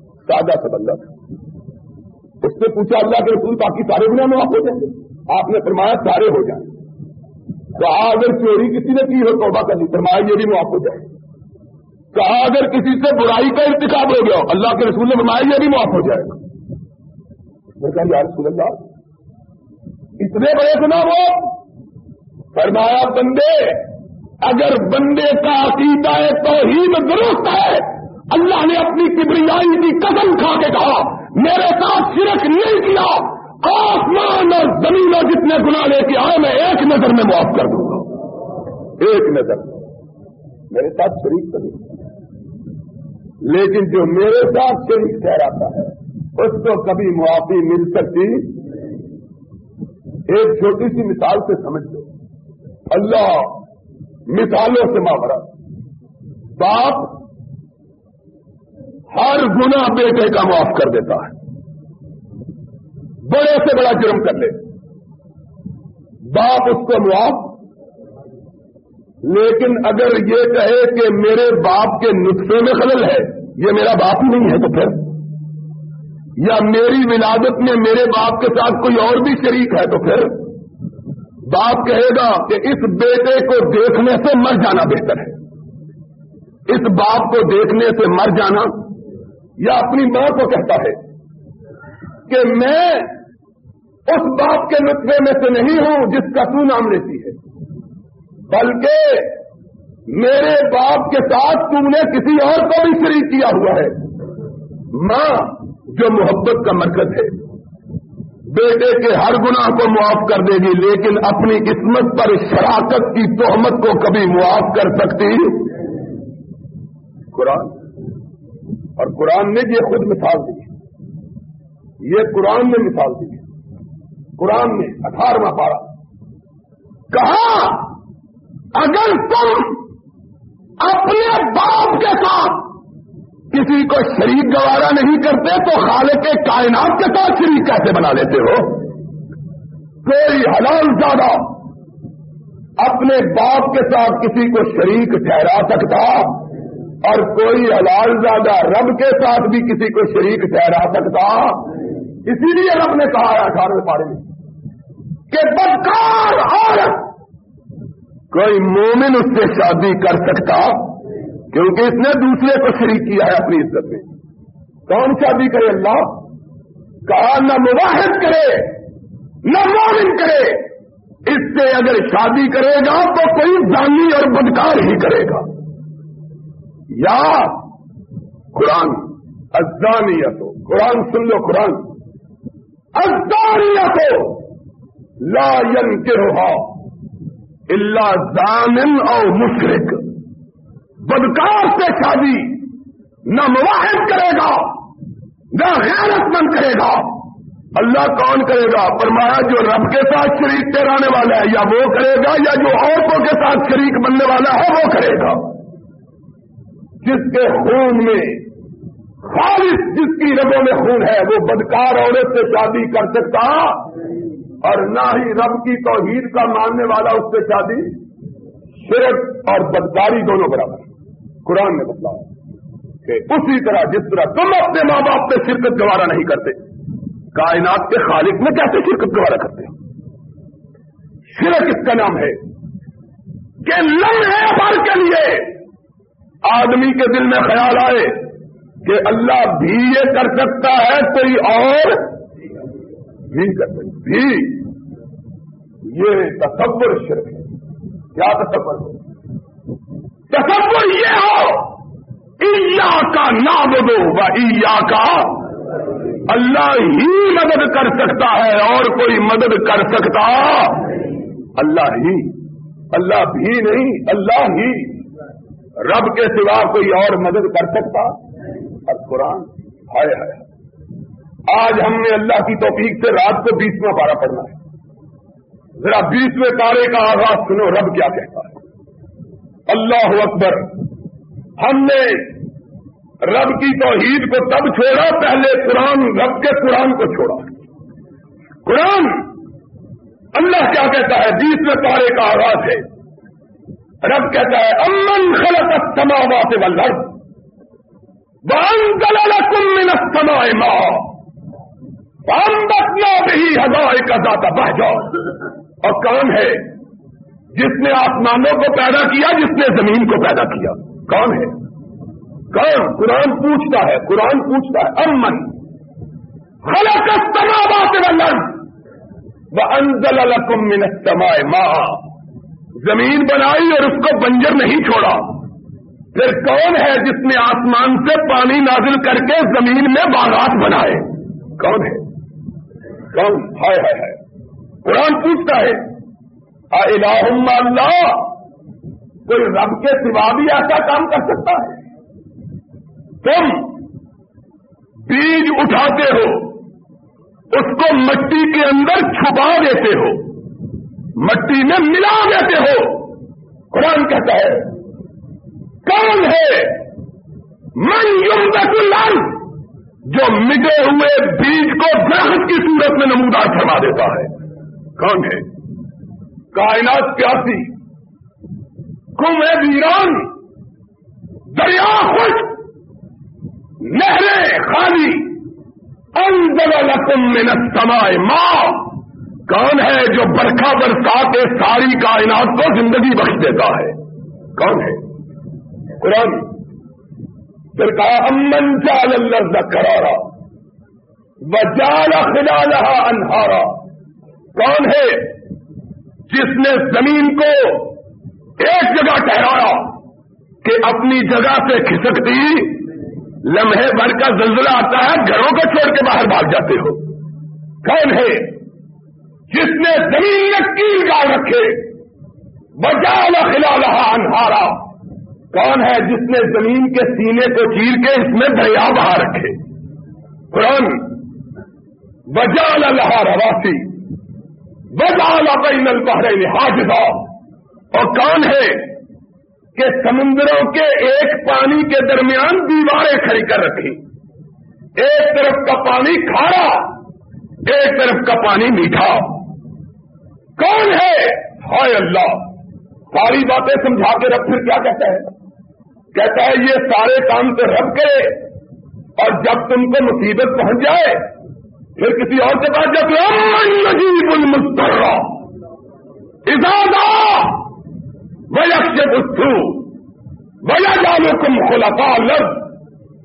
سادہ سا بندہ تھا۔ اس نے پوچھا، اللہ کے رسول باقی سارے گنا معاف ہو جائیں گے؟ آپ نے فرمایا سارے ہو جائیں۔ تو اگر چوری کسی نے کی ہو، توبہ کرنی فرمایا یہ بھی معاف ہو جائے۔ کہا اگر کسی سے برائی کا انتخاب ہو گیا اللہ کے رسول نے بنایا یہ بھی معاف ہو جائے گا۔ میں کہا یار رسول اللہ، اتنے بڑے گنا وہ فرمایا، بندے، اگر بندے کا عقیدہ توحید درست ہے، اللہ نے اپنی کبریائی کی قدم کھا کے کہا، میرے ساتھ شرک نہیں کیا، آسمان اور زمین اور جتنے گنا لے کے آئے، میں ایک نظر میں معاف کر دوں گا۔ ایک نظر۔ میرے ساتھ شریک تو نہیں لیکن جو میرے ساتھ شریک ٹھہراتا ہے، اس کو کبھی معافی مل سکتی ایک چھوٹی سی مثال سے سمجھ لو۔ اللہ مثالوں سے ماورا۔ باپ ہر گنا بیٹے کا معاف کر دیتا ہے۔ بڑے سے بڑا جرم کر لے۔ باپ اس کو معاف۔ لیکن اگر یہ کہے کہ میرے باپ کے نسخے میں خلل ہے یہ میرا باپ ہی نہیں ہے تو پھر؟ یا میری ولادت میں میرے باپ کے ساتھ کوئی اور بھی شریک ہے تو پھر؟ باپ کہے گا کہ اس بیٹے کو دیکھنے سے مر جانا بہتر ہے۔ اس باپ کو دیکھنے سے مر جانا یا اپنی ماں کو کہتا ہے کہ میں اس باپ کے نسخے میں سے نہیں ہوں جس کا تو نام لیتی ہے، بلکہ میرے باپ کے ساتھ تم نے کسی اور کو بھی شریک کیا ہوا ہے۔ ماں، جو محبت کا مرکز ہے۔ بیٹے کے ہر گناہ کو معاف کر دے گی، لیکن اپنی قسمت پر شراکت کی تہمت کو کبھی معاف کر سکتی۔ قرآن۔ اور قرآن نے یہ خود مثال دی۔ یہ قرآن نے مثال دی۔ قرآن نے اٹھارہواں پارا۔ کہا، اگر تم اپنے باپ کے ساتھ کسی کو شریک گوارا نہیں کرتے تو خالق کے کائنات کے ساتھ شریک کیسے بنا لیتے ہو؟ کوئی حلال زیادہ اپنے باپ کے ساتھ کسی کو شریک ٹھہرا سکتا اور کوئی حلال زیادہ رب کے ساتھ بھی کسی کو شریک ٹھہرا سکتا؟ اسی لیے رب نے کہا ہے اٹھارہ پارے میں کہ بدکار عورت کوئی مومن اس سے شادی کر سکتا کیونکہ اس نے دوسرے کو شریک کیا ہے اپنی عزت میں۔ کون شادی کرے اللہ؟ کہا، نہ مواحد کرے، نہ مومن کرے۔ اس سے اگر شادی کرے گا تو کوئی جانی اور بدکار ہی کرے گا۔ یا قرآن ازانیت ہو قرآن سن لو، قرآن۔ ازانیت ہو لا ین کے اللہ زامن اور مشرق بدکار سے شادی نہ مواحد کرے گا، نہ غیرت مند کرے گا۔ اللہ کون کرے گا؟ فرمایا، جو رب کے ساتھ شریک ٹہرانے والا ہے، یا وہ کرے گا، یا جو عورتوں کے ساتھ شریک بننے والا ہے، وہ کرے گا۔ جس کے خون میں خالص، جس کی رگوں میں خون ہے، وہ بدکار عورت سے شادی کر سکتا اور نہ ہی رب کی توحید کا ماننے والا اس سے شادی، شرک اور بدکاری دونوں برابر۔ قرآن نے بتلایا کہ اسی طرح جس طرح تم اپنے ماں باپ پہ شرکت گوارا نہیں کرتے، کائنات کے خالق میں کیسے شرکت گوارا کرتے شرک اس کا نام ہے کہ لمحے بھر کے لیے۔ آدمی کے دل میں خیال آئے کہ اللہ بھی یہ کر سکتا ہے، کوئی اور بھی کر سکتا بھی۔ یہ تصور شرک ہے۔ کیا تصور ہو تصور یہ ہو ایا کا نام دو ایا کا اللہ ہی مدد کر سکتا ہے اور کوئی مدد کر سکتا اللہ ہی۔ اللہ بھی نہیں، اللہ ہی۔ رب کے سوا کوئی اور مدد کر سکتا؟ اور قرآن، ہائے ہائے۔ آج ہم نے اللہ کی توفیق سے رات کو بیسواں پارا پڑھنا ہے۔ ذرا بیسویں پارے کا آغاز سنو، رب کیا کہتا ہے؟ اللہ اکبر، ہم نے رب کی توحید کو تب چھوڑا پہلے قرآن، رب کے قرآن کو چھوڑا۔ قرآن اللہ کیا کہتا ہے؟ بیسویں پارے کا آغاز ہے۔ رب کہتا ہے، امن خلط السماوات والارض، وانزل لكم من السماء ماء ہم بتنا بھی ہزار کا داتا بہ اور کون ہے جس نے آسمانوں کو پیدا کیا، جس نے زمین کو پیدا کیا؟ کون ہے؟ کون؟ قرآن پوچھتا ہے، قرآن پوچھتا ہے، امن۔ خلق السماوات والارض وانزل لكم من السماء ماء۔ زمین بنائی اور اس کو بنجر نہیں چھوڑا۔ پھر کون ہے جس نے آسمان سے پانی نازل کر کے زمین میں باغات بنائے؟ کون ہے؟ کون؟ ہائے ہائے ہے قرآن پوچھتا ہے الہ اللہ؟ کوئی رب کے سوا بھی ایسا کام کر سکتا ہے؟ تم بیج اٹھاتے ہو، اس کو مٹی کے اندر چھپا دیتے ہو، مٹی میں ملا دیتے ہو۔ قرآن کہتا ہے، کون ہے من یمدت اللہ جو مٹے ہوئے بیج کو درخت کی صورت میں نمودار فرما دیتا ہے؟ کون ہے؟ کائنات پیاسی کنویں ویران دریا خوش، نہریں خالی، انزل لکم من السماء ماں کون ہے جو برکھا برسا کے ساری کائنات کو زندگی بخش دیتا ہے؟ کون ہے؟ قرآن۔ پھر کہا، امن جال اللہ کرارا و جال خلالہ انہارا۔ کون ہے جس نے زمین کو ایک جگہ ٹہرایا کہ اپنی جگہ سے کھسکتی لمحے بھر کا زلزلہ آتا ہے، گھروں کو چھوڑ کے باہر بھاگ جاتے ہو۔ کون ہے جس نے زمین میں کیل گال رکھے؟ بجا خلا رہا انہارا۔ کون ہے جس نے زمین کے سینے کو چیر کے اس میں دریا بہا رکھے؟ قرآن بجا لہا رواسی بجا بین البحرین حاجزہ اور کون ہے کہ سمندروں کے ایک پانی کے درمیان دیواریں کھڑی کر رکھی۔ ایک طرف کا پانی کھارا، ایک طرف کا پانی میٹھا۔ کون ہے؟ ہائے اللہ، ساری باتیں سمجھا کے رکھ، پھر کیا کہتا ہے؟ کہتا ہے یہ سارے کام تو رب کرے، اور جب تم کو مصیبت پہنچ جائے پھر کسی اور کے پاس جب نجیب المسترا ازادہ بستو بیا جانو کم خلفا لگ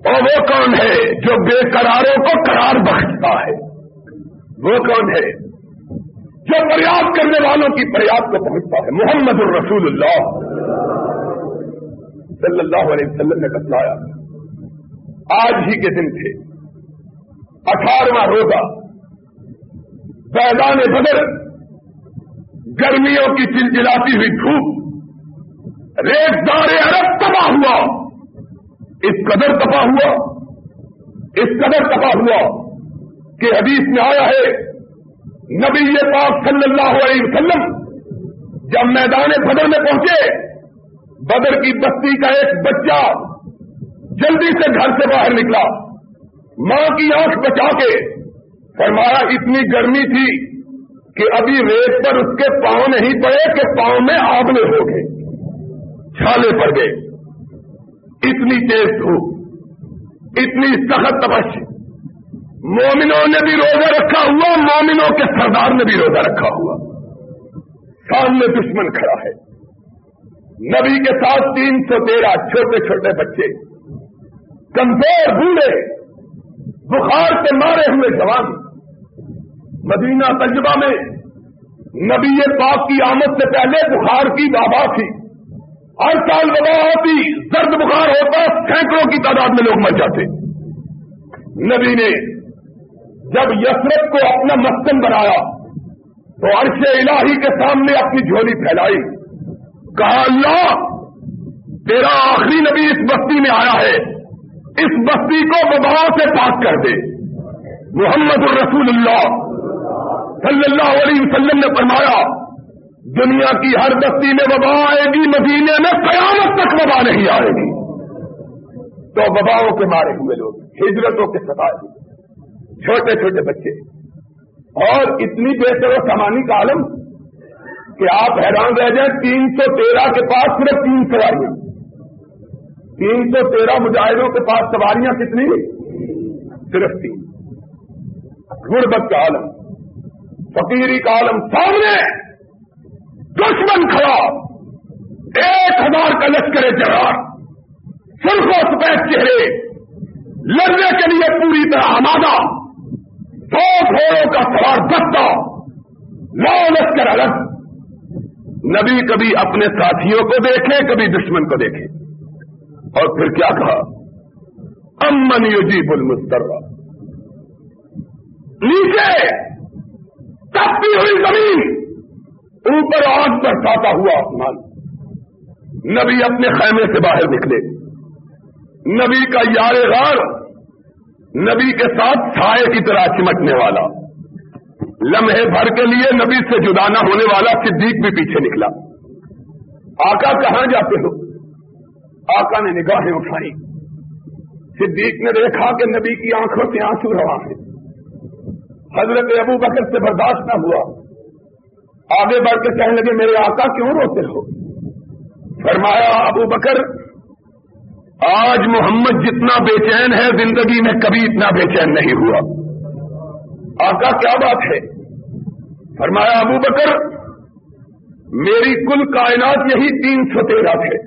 اور وہ کون ہے جو بے قراروں کو قرار بخشتا ہے؟ وہ کون ہے جو پریاد کرنے والوں کی پریاد کو پہنچتا ہے؟ محمد الرسول اللہ۔ صلی اللہ علیہ وسلم نے بتلایا، آج ہی کے دن تھے۔ اٹھارہواں روزہ بیدان بدر، گرمیوں کی چلچلاتی ہوئی دھوپ، ریت دار ارب تباہ ہوا۔ اس قدر تباہ ہوا، اس قدر تباہ ہوا کہ حدیث میں آیا ہے، نبی پاک صلی اللہ علیہ وسلم جب میدان بدر میں پہنچے، بدر کی بستی کا ایک بچہ جلدی سے گھر سے باہر نکلا۔ ماں کی آنکھ بچا کے فرمایا، اتنی گرمی تھی کہ ابھی ریت پر اس کے پاؤں نہیں پڑے کہ پاؤں میں آبلے ہو گئے، چھالے پڑ گئے۔ اتنی تیز دھوپ، اتنی سخت تپش۔ مومنوں نے بھی روزہ رکھا ہوا، مومنوں کے سردار نے بھی روزہ رکھا ہوا۔ سامنے دشمن کھڑا ہے۔ نبی کے ساتھ تین سو تیرہ چھوٹے چھوٹے بچے، کمزور، بوڑھے۔ بخار سے مارے ہوئے جوان۔ مدینہ تجربہ میں نبی پاک کی آمد سے پہلے بخار کی بابا تھی۔ ہر سال وبا ہوتی زرد بخار ہوتا، سینکڑوں کی تعداد میں لوگ مر جاتے۔ نبی نے جب یسرت کو اپنا مسکن بنایا، تو عرش الہی کے سامنے اپنی جھولی پھیلائی۔ کہا، اللہ، تیرا آخری نبی اس بستی میں آیا ہے۔ اس بستی کو وبا سے پاک کر دے۔ محمد الرسول اللہ صلی اللہ علیہ وسلم نے فرمایا، دنیا کی ہر بستی میں وبا آئے گی، مدینے میں قیامت تک وبا نہیں آئے گی۔ تو وباؤں کے مارے ہوئے لوگ، ہجرتوں کے ستائے چھوٹے چھوٹے بچے۔ اور اتنی بہتر و سامانی کا عالم کہ آپ حیران رہ جائیں، تین سو تیرہ کے پاس صرف تین سواریاں تین سو تیرہ مجاہدوں کے پاس سواریاں کتنی؟ صرف تین۔ غربت کا عالم، فقیری کا عالم سامنے، دشمن کھڑا۔ ایک ہزار کا لشکر جرار سرخ و سفید چہرے، لڑنے کے لیے پوری طرح آمادہ سو گھوڑوں کا سوار دستہ لو لشکر الگ۔ نبی کبھی اپنے ساتھیوں کو دیکھے، کبھی دشمن کو دیکھے۔ اور پھر کیا کہا؟ امن یجیب المسترہ نیچے تپتی ہوئی زمین اوپر آگ پر ساتا ہوا آسمان۔ نبی اپنے خیمے سے باہر نکلے۔ نبی کا یار غار نبی کے ساتھ چھائے کی طرح چمٹنے والا۔ لمحے بھر کے لیے نبی سے جدانا ہونے والا صدیق بھی پیچھے نکلا۔ آقا کہاں جاتے ہو؟ آقا نے نگاہیں اٹھائی صدیق نے دیکھا کہ نبی کی آنکھوں سے آنسو رہا ہے حضرت ابو بکر سے برداشت نہ ہوا۔ آگے بڑھ کے کہنے لگے، میرے آقا کیوں روتے ہو؟ فرمایا، ابو بکر، آج محمد جتنا بے چین ہے، زندگی میں کبھی اتنا بے چین نہیں ہوا۔ آقا، کیا بات ہے؟ فرمایا، ابو بکر، میری کل کائنات یہی تین سو تیرہ تھے۔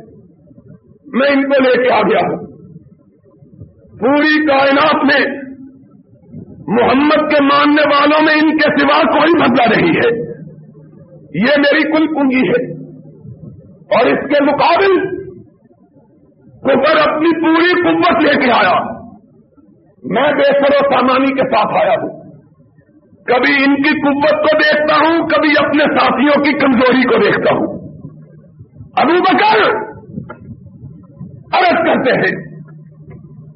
میں ان کو لے کے آ گیا ہوں۔ پوری کائنات میں محمد کے ماننے والوں میں ان کے سوا کوئی بدلا نہیں ہے۔ یہ میری کل کنجی ہے۔ اور اس کے مقابل کفر اپنی پوری قوت لے کے آیا۔ میں بے سر و سامانی کے ساتھ آیا ہوں۔ کبھی ان کی قوت کو دیکھتا ہوں، کبھی اپنے ساتھیوں کی کمزوری کو دیکھتا ہوں۔ ابو بکر عرض کرتے ہیں۔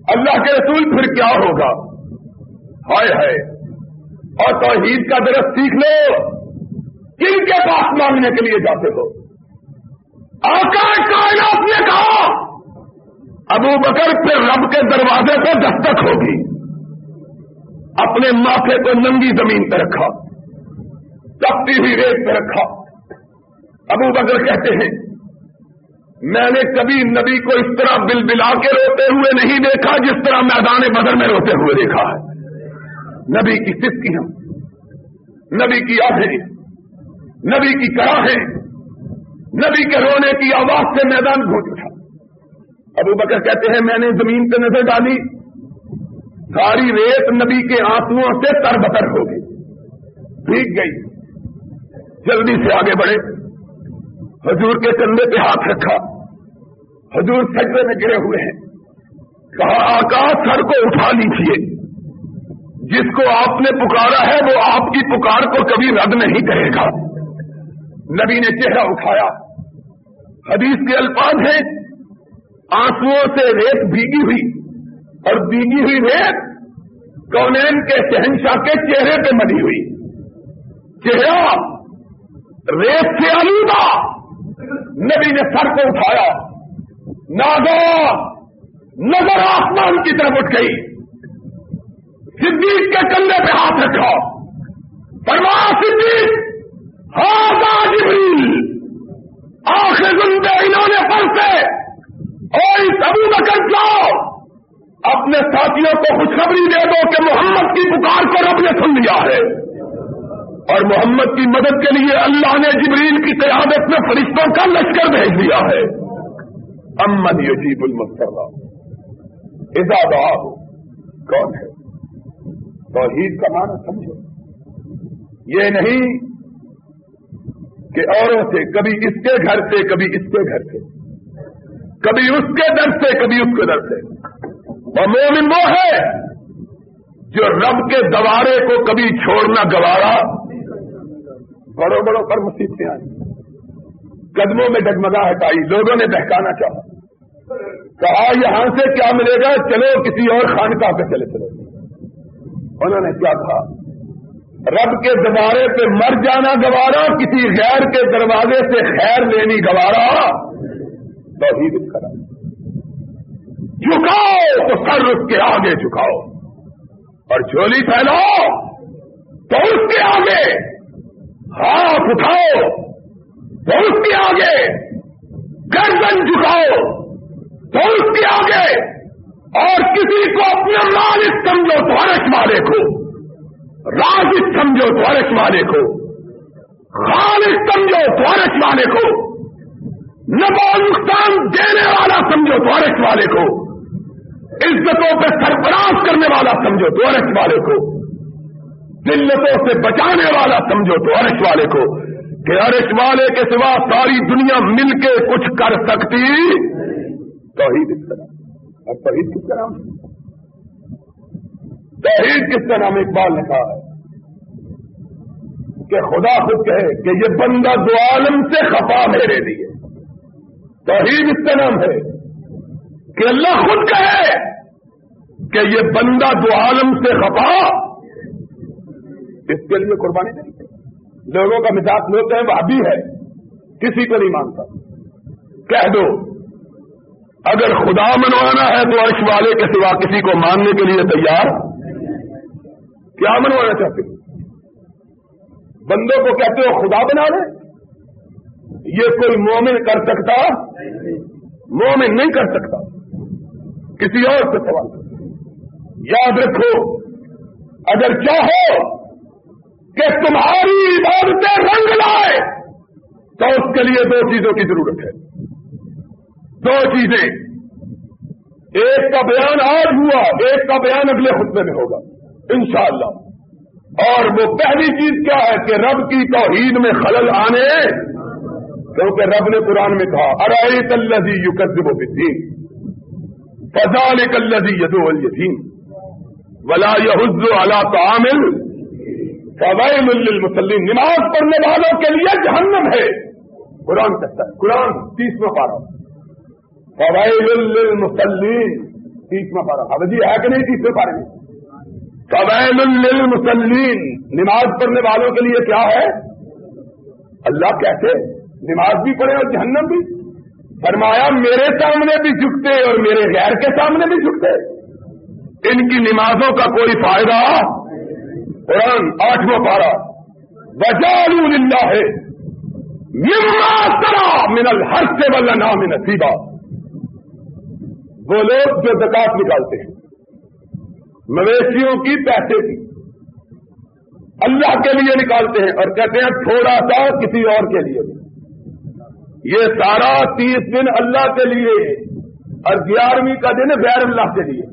اللہ کے رسول پھر کیا ہوگا؟ ہائے ہائے۔ اور توحید کا درست سیکھ لو۔ کن کے پاس مانگنے کے لیے جاتے ہو؟ آقا کائنات نے کہا، ابو بکر پھر رب کے دروازے کو دستک ہوگی۔ اپنے ماتھے کو ننگی زمین پہ رکھا۔ تپتی ہوئی ریت پہ رکھا۔ ابو بکر کہتے ہیں میں نے کبھی نبی کو اس طرح بل بلا کے روتے ہوئے نہیں دیکھا جس طرح میدان بدر میں روتے ہوئے دیکھا ہے۔ نبی کی سسکیاں نبی کی آہیں، نبی کی کراہیں، نبی کے رونے کی آواز سے میدان گھوٹ اٹھا۔ ابو بکر کہتے ہیں، میں نے زمین پہ نظر ڈالی۔ ساری ریت نبی کے آنسو سے تر بتر ہو گئی۔ بھیگ گئی۔ جلدی سے آگے بڑھے۔ حضور کے کندھے پہ ہاتھ رکھا۔ حضور سجدے میں گرے ہوئے ہیں۔ کہا، آکاش سر کو اٹھا لیجیے جس کو آپ نے پکارا ہے، وہ آپ کی پکار کو کبھی رد نہیں کرے گا۔ نبی نے چہرہ اٹھایا۔ حدیث کے الفاظ ہیں۔ آنسو سے ریت بھیگی ہوئی۔ اور بھیگی ہوئی ریت کونین کے شہنشاہ کے چہرے پہ ملی ہوئی۔ چہرہ ریت سے آلودہ نبی نے سر کو اٹھایا۔ ناگا نظر آسمان کی طرف اٹھ گئی۔ صدیق کے کندھے پہ ہاتھ رکھا پروا صدیق ہاں جبریل۔ آخر زندے انہوں نے پل سے۔ اور اس ابو بکر جاؤ۔ اپنے ساتھیوں کو خوشخبری دے دو کہ محمد کی پکار کو رب نے سن لیا ہے۔ اور محمد کی مدد کے لیے اللہ نے جبریل کی قیادت میں فرشتوں کا لشکر بھیج دیا ہے۔ امن یجیب المسرہ ازاد ہو کون ہے؟ توحید کا معنی سمجھو. یہ نہیں کہ اوروں سے، کبھی اس کے گھر سے، کبھی اس کے گھر سے. کبھی اس کے در سے، کبھی اس کے در سے. اور مومن وہ ہے جو رب کے دوارے کو کبھی چھوڑنا گوارا. بڑوں بڑوں پر مصیبتیں آئی قدموں میں ڈگمگا ہٹائی، لوگوں نے بہکانا چاہا۔ کہا، یہاں سے کیا ملے گا؟ چلو کسی اور خانقاہ پہ چلے چلو۔ انہوں نے کیا کہا؟ رب کے دوارے پہ مر جانا گوارا، کسی غیر کے دروازے سے خیر لینی گوارا۔ توحید کرا جھکاؤ تو سر اس کے آگے جھکاؤ۔ اور جھولی پھیلاؤ تو اس کے آگے۔ ہاتھ اٹھاؤ۔ تو اس کے آگے۔ گردن جھکاؤ۔ تو اس کے آگے۔ اور کسی کو اپنا مالک سمجھو تو ارش والے کو راجد سمجھو تو والے کو خالد سمجھو تو ارش والے کو نفع نقصان دینے والا سمجھو دورش والے کو عزتوں پہ سرفراز کرنے والا سمجھو دورش والے کو دلتوں سے بچانے والا سمجھو دورش والے کو کہ ارش والے کے سوا ساری دنیا مل کے کچھ کر سکتی؟ توحید اس کا نام اب توحید کس کا نام توحید کس کا نام اقبال نے کہا ہے کہ خدا خود کہے کہ یہ بندہ دو عالم سے خفا میرے لیے۔ توحید اس کا نام ہے کہ اللہ خود کہے کہ یہ بندہ دو عالم سے خفا۔ اس کے لیے قربانی نہیں لوگوں کا مزاج ہوتے ہیں، وہ ابھی ہے۔ کسی کو نہیں مانتا۔ کہہ دو۔ اگر خدا منوانا ہے تو عرش والے کے سوا کسی کو ماننے کے لیے تیار؟ کیا منوانا چاہتے بندوں کو کہتے ہو، خدا بنا لے۔ یہ کوئی مومن کر سکتا؟ مومن نہیں کر سکتا۔ کسی اور سے سوال یاد رکھو، اگر چاہو کہ تمہاری عبادتیں رنگ لائے، تو اس کے لیے دو چیزوں کی ضرورت ہے۔ دو چیزیں۔ ایک کا بیان آج ہوا، ایک کا بیان اگلے خطبے میں ہوگا، انشاءاللہ۔ اور وہ پہلی چیز کیا ہے کہ رب کی توحید میں خلل آنے، کیونکہ رب نے قرآن میں کہا ارائی کلزی یو قدم و بدین فضال کلزی یدو الدین ولا یحز اللہ تعامل فوائل للمسلم نماز پڑھنے والوں کے لیے جہنم ہے۔ قرآن کہتا ہے۔ قرآن تیسواں پارا فوائل للمسلم تیسواں پارا اب جی ہے کہ نہیں؟ تیسرے پارے میں۔ فوائل للمسلم نماز پڑھنے والوں کے لیے کیا ہے؟ اللہ کہتے نماز بھی پڑھے اور جہنم بھی۔ فرمایا، میرے سامنے بھی جھکتے اور میرے غیر کے سامنے بھی جھکتے۔ ان کی نمازوں کا کوئی فائدہ قرآن آٹھواں پارا وجال اللہ ہے ترا من الحر سے والا نام نصیبہ وہ لوگ جو زکات نکالتے ہیں، مویشیوں کی پیسے کی، اللہ کے لیے نکالتے ہیں اور کہتے ہیں تھوڑا سا کسی اور کے لیے۔ یہ سارا تیس دن اللہ کے لیے اور گیارہویں کا دن غیر اللہ کے لیے۔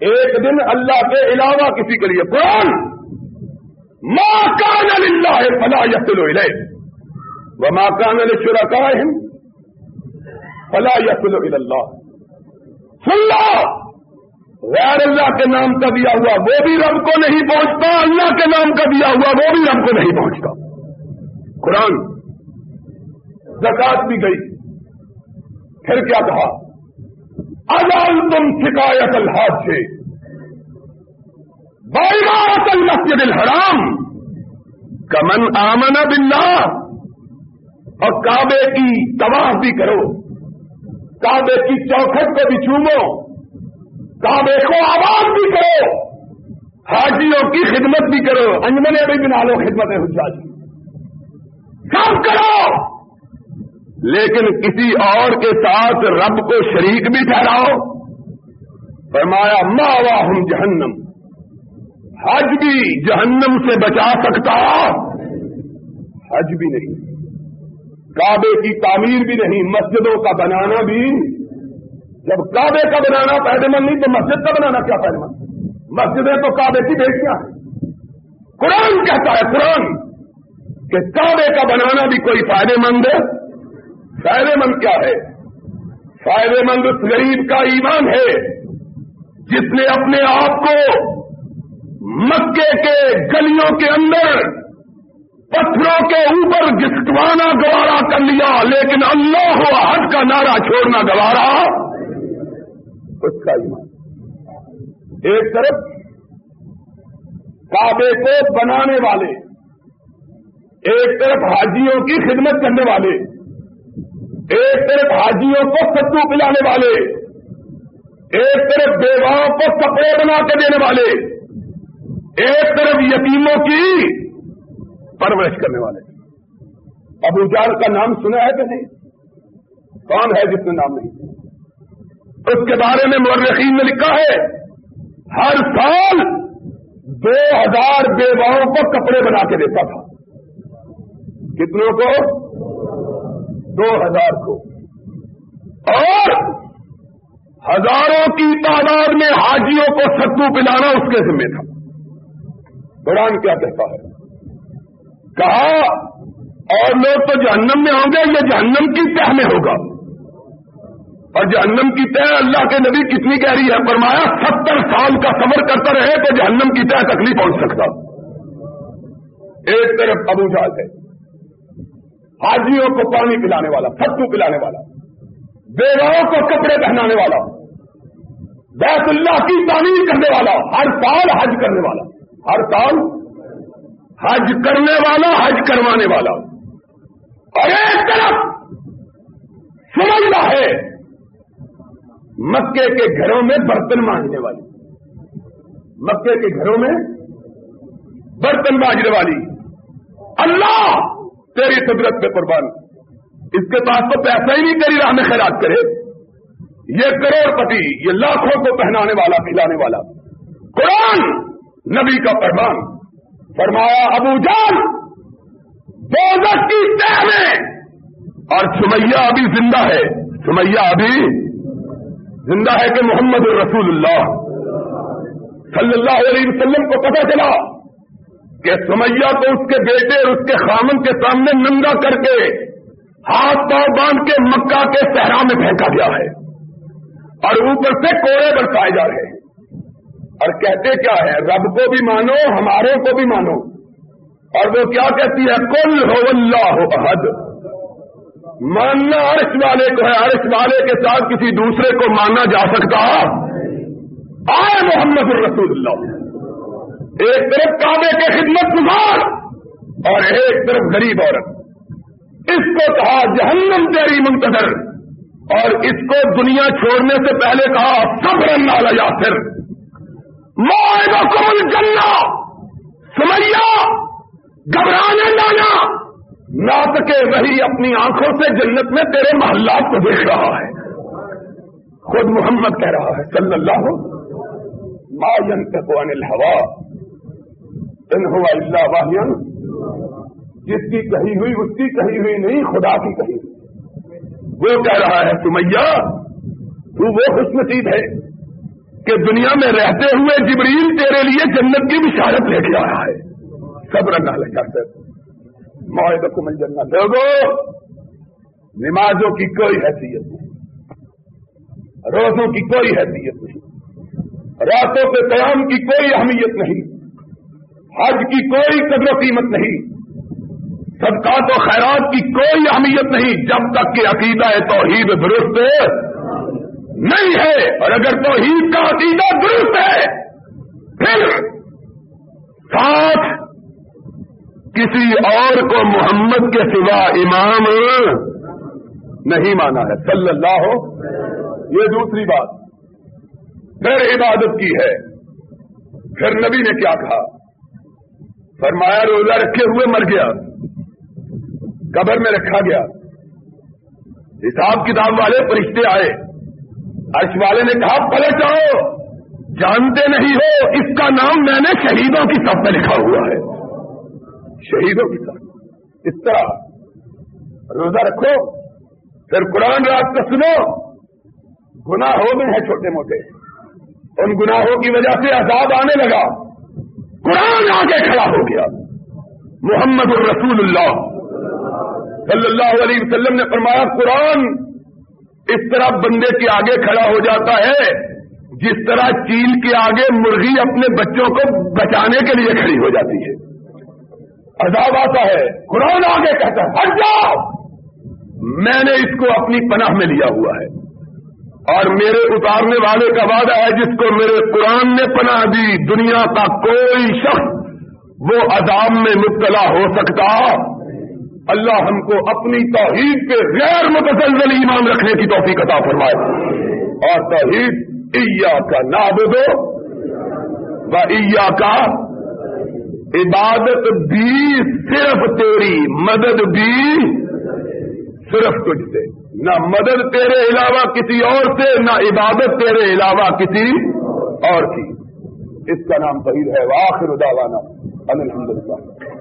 ایک دن اللہ کے علاوہ کسی کے لیے قرآن! ماں کان اللہ فلا یسلو وہ ماں کان شرکا فلا یسلو اللہ سن لو غیر اللہ کے نام کا دیا ہوا وہ بھی رب کو نہیں پہنچتا، اللہ کے نام کا دیا ہوا وہ بھی رب کو نہیں پہنچتا۔ قرآن، زکات بھی گئی۔ پھر کیا کہا؟ اجال تم شکایت الحاظ سے بائیمات المسجد الحرام کمن آمن باللہ اور کعبے کی تباہ بھی کرو، کعبے کی چوکھٹ کو بھی چومو، کعبے کو آباد بھی کرو، حاجیوں کی خدمت بھی کرو انجمنے بھی بنا لو خدمت حجاجی سب کرو! لیکن کسی اور کے ساتھ رب کو شریک بھی ٹھہراؤ۔ فرمایا ماوا ہم جہنم حج بھی جہنم سے بچا سکتا۔ حج بھی نہیں۔ کعبے کی تعمیر بھی نہیں، مسجدوں کا بنانا بھی۔ جب کعبے کا بنانا فائدے مند نہیں، تو مسجد کا بنانا کیا فائدے مند؟ مسجدیں تو کعبے کی بیٹیاں۔ قرآن کہتا ہے، قرآن، کہ کعبے کا بنانا بھی کوئی فائدے مند ہے۔ فائدے مند کیا ہے؟ فائدے مند اس غریب کا ایمان ہے، جس نے اپنے آپ کو مکے کے گلیوں کے اندر، پتھروں کے اوپر گسٹوانا گوارا کر لیا، لیکن اللہ و حد کا نعرہ چھوڑنا گوارا، اس کا ایمان۔ ایک طرف کعبے کو بنانے والے، ایک طرف حاجیوں کی خدمت کرنے والے ایک طرف حاجیوں کو ستو پلانے والے، ایک طرف بیواؤں کو کپڑے بنا کے دینے والے، ایک طرف یتیموں کی پرورش کرنے والے۔ ابو جال کا نام سنا ہے کہ نہیں؟ کون ہے جس نے نام نہیں؟ اس کے بارے میں مرخین نے لکھا ہے، ہر سال دو ہزار بیواؤں کو کپڑے بنا کے دیتا تھا۔ کتنوں کو؟ دو ہزار کو۔ اور ہزاروں کی تعداد میں حاجیوں کو ستو پلانا اس کے ذمہ تھا۔ قرآن کیا کہتا ہے؟ کہا، اور لوگ تو جہنم میں ہوں گے یا جہنم کی تہ میں ہوگا۔ اور جہنم کی تہ اللہ کے نبی کتنی گہری ہے۔ فرمایا، ستر سال کا سفر کرتا رہے تو جہنم کی تہ تک نہیں پہنچ سکتا۔ ایک طرف ابو جال ہے۔ حاجیوں کو پانی پلانے والا ستو پلانے والا بیواؤں کو کپڑے پہنانے والا، بیت اللہ کی تعمیر کرنے والا، ہر سال حج کرنے والا، ہر سال حج کرنے والا، حج کروانے والا۔ اور ایک طرف سمجھتا ہے، مکے کے گھروں میں برتن مانجنے والی، مکے کے گھروں میں برتن مانجنے والی۔ اللہ تیری قدرت پہ قربان۔ اس کے پاس تو پیسہ ہی نہیں، تیری راہ میں خیرات کرے۔ یہ کروڑ پتی یہ لاکھوں کو پہنانے والا، پلانے والا۔ قرآن نبی کا فرمان۔ فرمایا، ابو جان بوزت کی تہ میں۔ اور سمیا ابھی زندہ ہے۔ سمیا ابھی زندہ ہے کہ محمد الرسول اللہ۔ صلی اللہ علیہ وسلم کو پتا چلا۔ کہ سمیا کو اس کے بیٹے اور اس کے خامن کے سامنے ننگا کر کے ہاتھ پاؤں باندھ کے مکہ کے صحرا میں پھینکا گیا ہے اور اوپر سے کوڑے برسائے جا رہے ہیں۔ اور کہتے کیا ہے؟ رب کو بھی مانو ہمارے کو بھی مانو۔ اور وہ کیا کہتی ہے؟ کل ہو اللہ حد ماننا عرش والے کو ہے، عرش والے کے ساتھ کسی دوسرے کو ماننا جا سکتا۔ آئے محمد الرسول اللہ۔ ایک طرف کعبے کے خدمت گزار اور ایک طرف غریب عورت۔ اس کو کہا جہنم تیری منتظر۔ اور اس کو دنیا چھوڑنے سے پہلے کہا سب رنگ والا یا پھر معاہدہ کون جنا سمیا گھبرانے لانا نہ سکے وہی اپنی آنکھوں سے جنت میں تیرے محلات کو دیکھ رہا ہے۔ خود محمد کہہ رہا ہے، صلی اللہ ما ينتقو عن الهوى ان هو الا جس کی کہی ہوئی، اس کی کہی ہوئی نہیں، خدا کی کہی ہوئی. وہ کہہ رہا ہے سمیا تو وہ خوش نصیب ہے کہ دنیا میں رہتے ہوئے جبریل تیرے لیے جنت کی بشارت لے کے آیا ہے۔ سب رنگا لگا سر معاہدہ کو مل جانا لوگوں نمازوں کی کوئی حیثیت نہیں۔ روزوں کی کوئی حیثیت نہیں۔ راتوں کے قیام کی کوئی اہمیت نہیں۔ حج کی کوئی قدر و قیمت نہیں۔ صدقات و خیرات کی کوئی اہمیت نہیں جب تک کہ عقیدہ توحید درست نہیں ہے۔ اور اگر توحید کا عقیدہ درست ہے، پھر ساتھ کسی اور کو محمد کے سوا امام نہیں مانا ہے۔ صلی اللہ۔ ہو یہ دوسری بات۔ پھر عبادت کی ہے۔ پھر نبی نے کیا کہا؟ فرمایا روزہ رکھے ہوئے مر گیا، قبر میں رکھا گیا۔ حساب کتاب والے فرشتے آئے۔ عرش والے نے کہا، پلٹ جاؤ، جانتے نہیں ہو، اس کا نام میں نے شہیدوں کی سب میں لکھا ہوا ہے۔ شہیدوں کے ساتھ اس طرح روزہ رکھو، پھر قرآن رات کا سنو۔ گناہ ہو گئے ہیں چھوٹے موٹے۔ ان گناہوں کی وجہ سے عذاب آنے لگا۔ قرآن آگے کھڑا ہو گیا۔ محمد الرسول اللہ۔ صلی اللہ علیہ وسلم نے فرمایا، قرآن اس طرح بندے کے آگے کھڑا ہو جاتا ہے، جس طرح چیل کے آگے مرغی اپنے بچوں کو بچانے کے لیے کھڑی ہو جاتی ہے۔ عذاب آتا ہے، قرآن آگے کہتا ہے، ہٹ جاؤ۔ میں نے اس کو اپنی پناہ میں لیا ہوا ہے۔ اور میرے اتارنے والے کا وعدہ ہے جس کو میرے قرآن نے پناہ دی، دنیا کا کوئی شخص وہ عذاب میں مبتلا ہو سکتا۔ اللہ ہم کو اپنی توحید پہ غیر متزلزل ایمان رکھنے کی توفیق عطا فرمائے۔ اور توحید ایا کا نابدو و ایا کا عبادت بھی صرف تیری مدد بھی صرف تجھ سے۔ نہ مدد تیرے علاوہ کسی اور سے، نہ عبادت تیرے علاوہ کسی اور کی۔ اس کا نام صحیح ہے واخر دعوانا الحمد للہ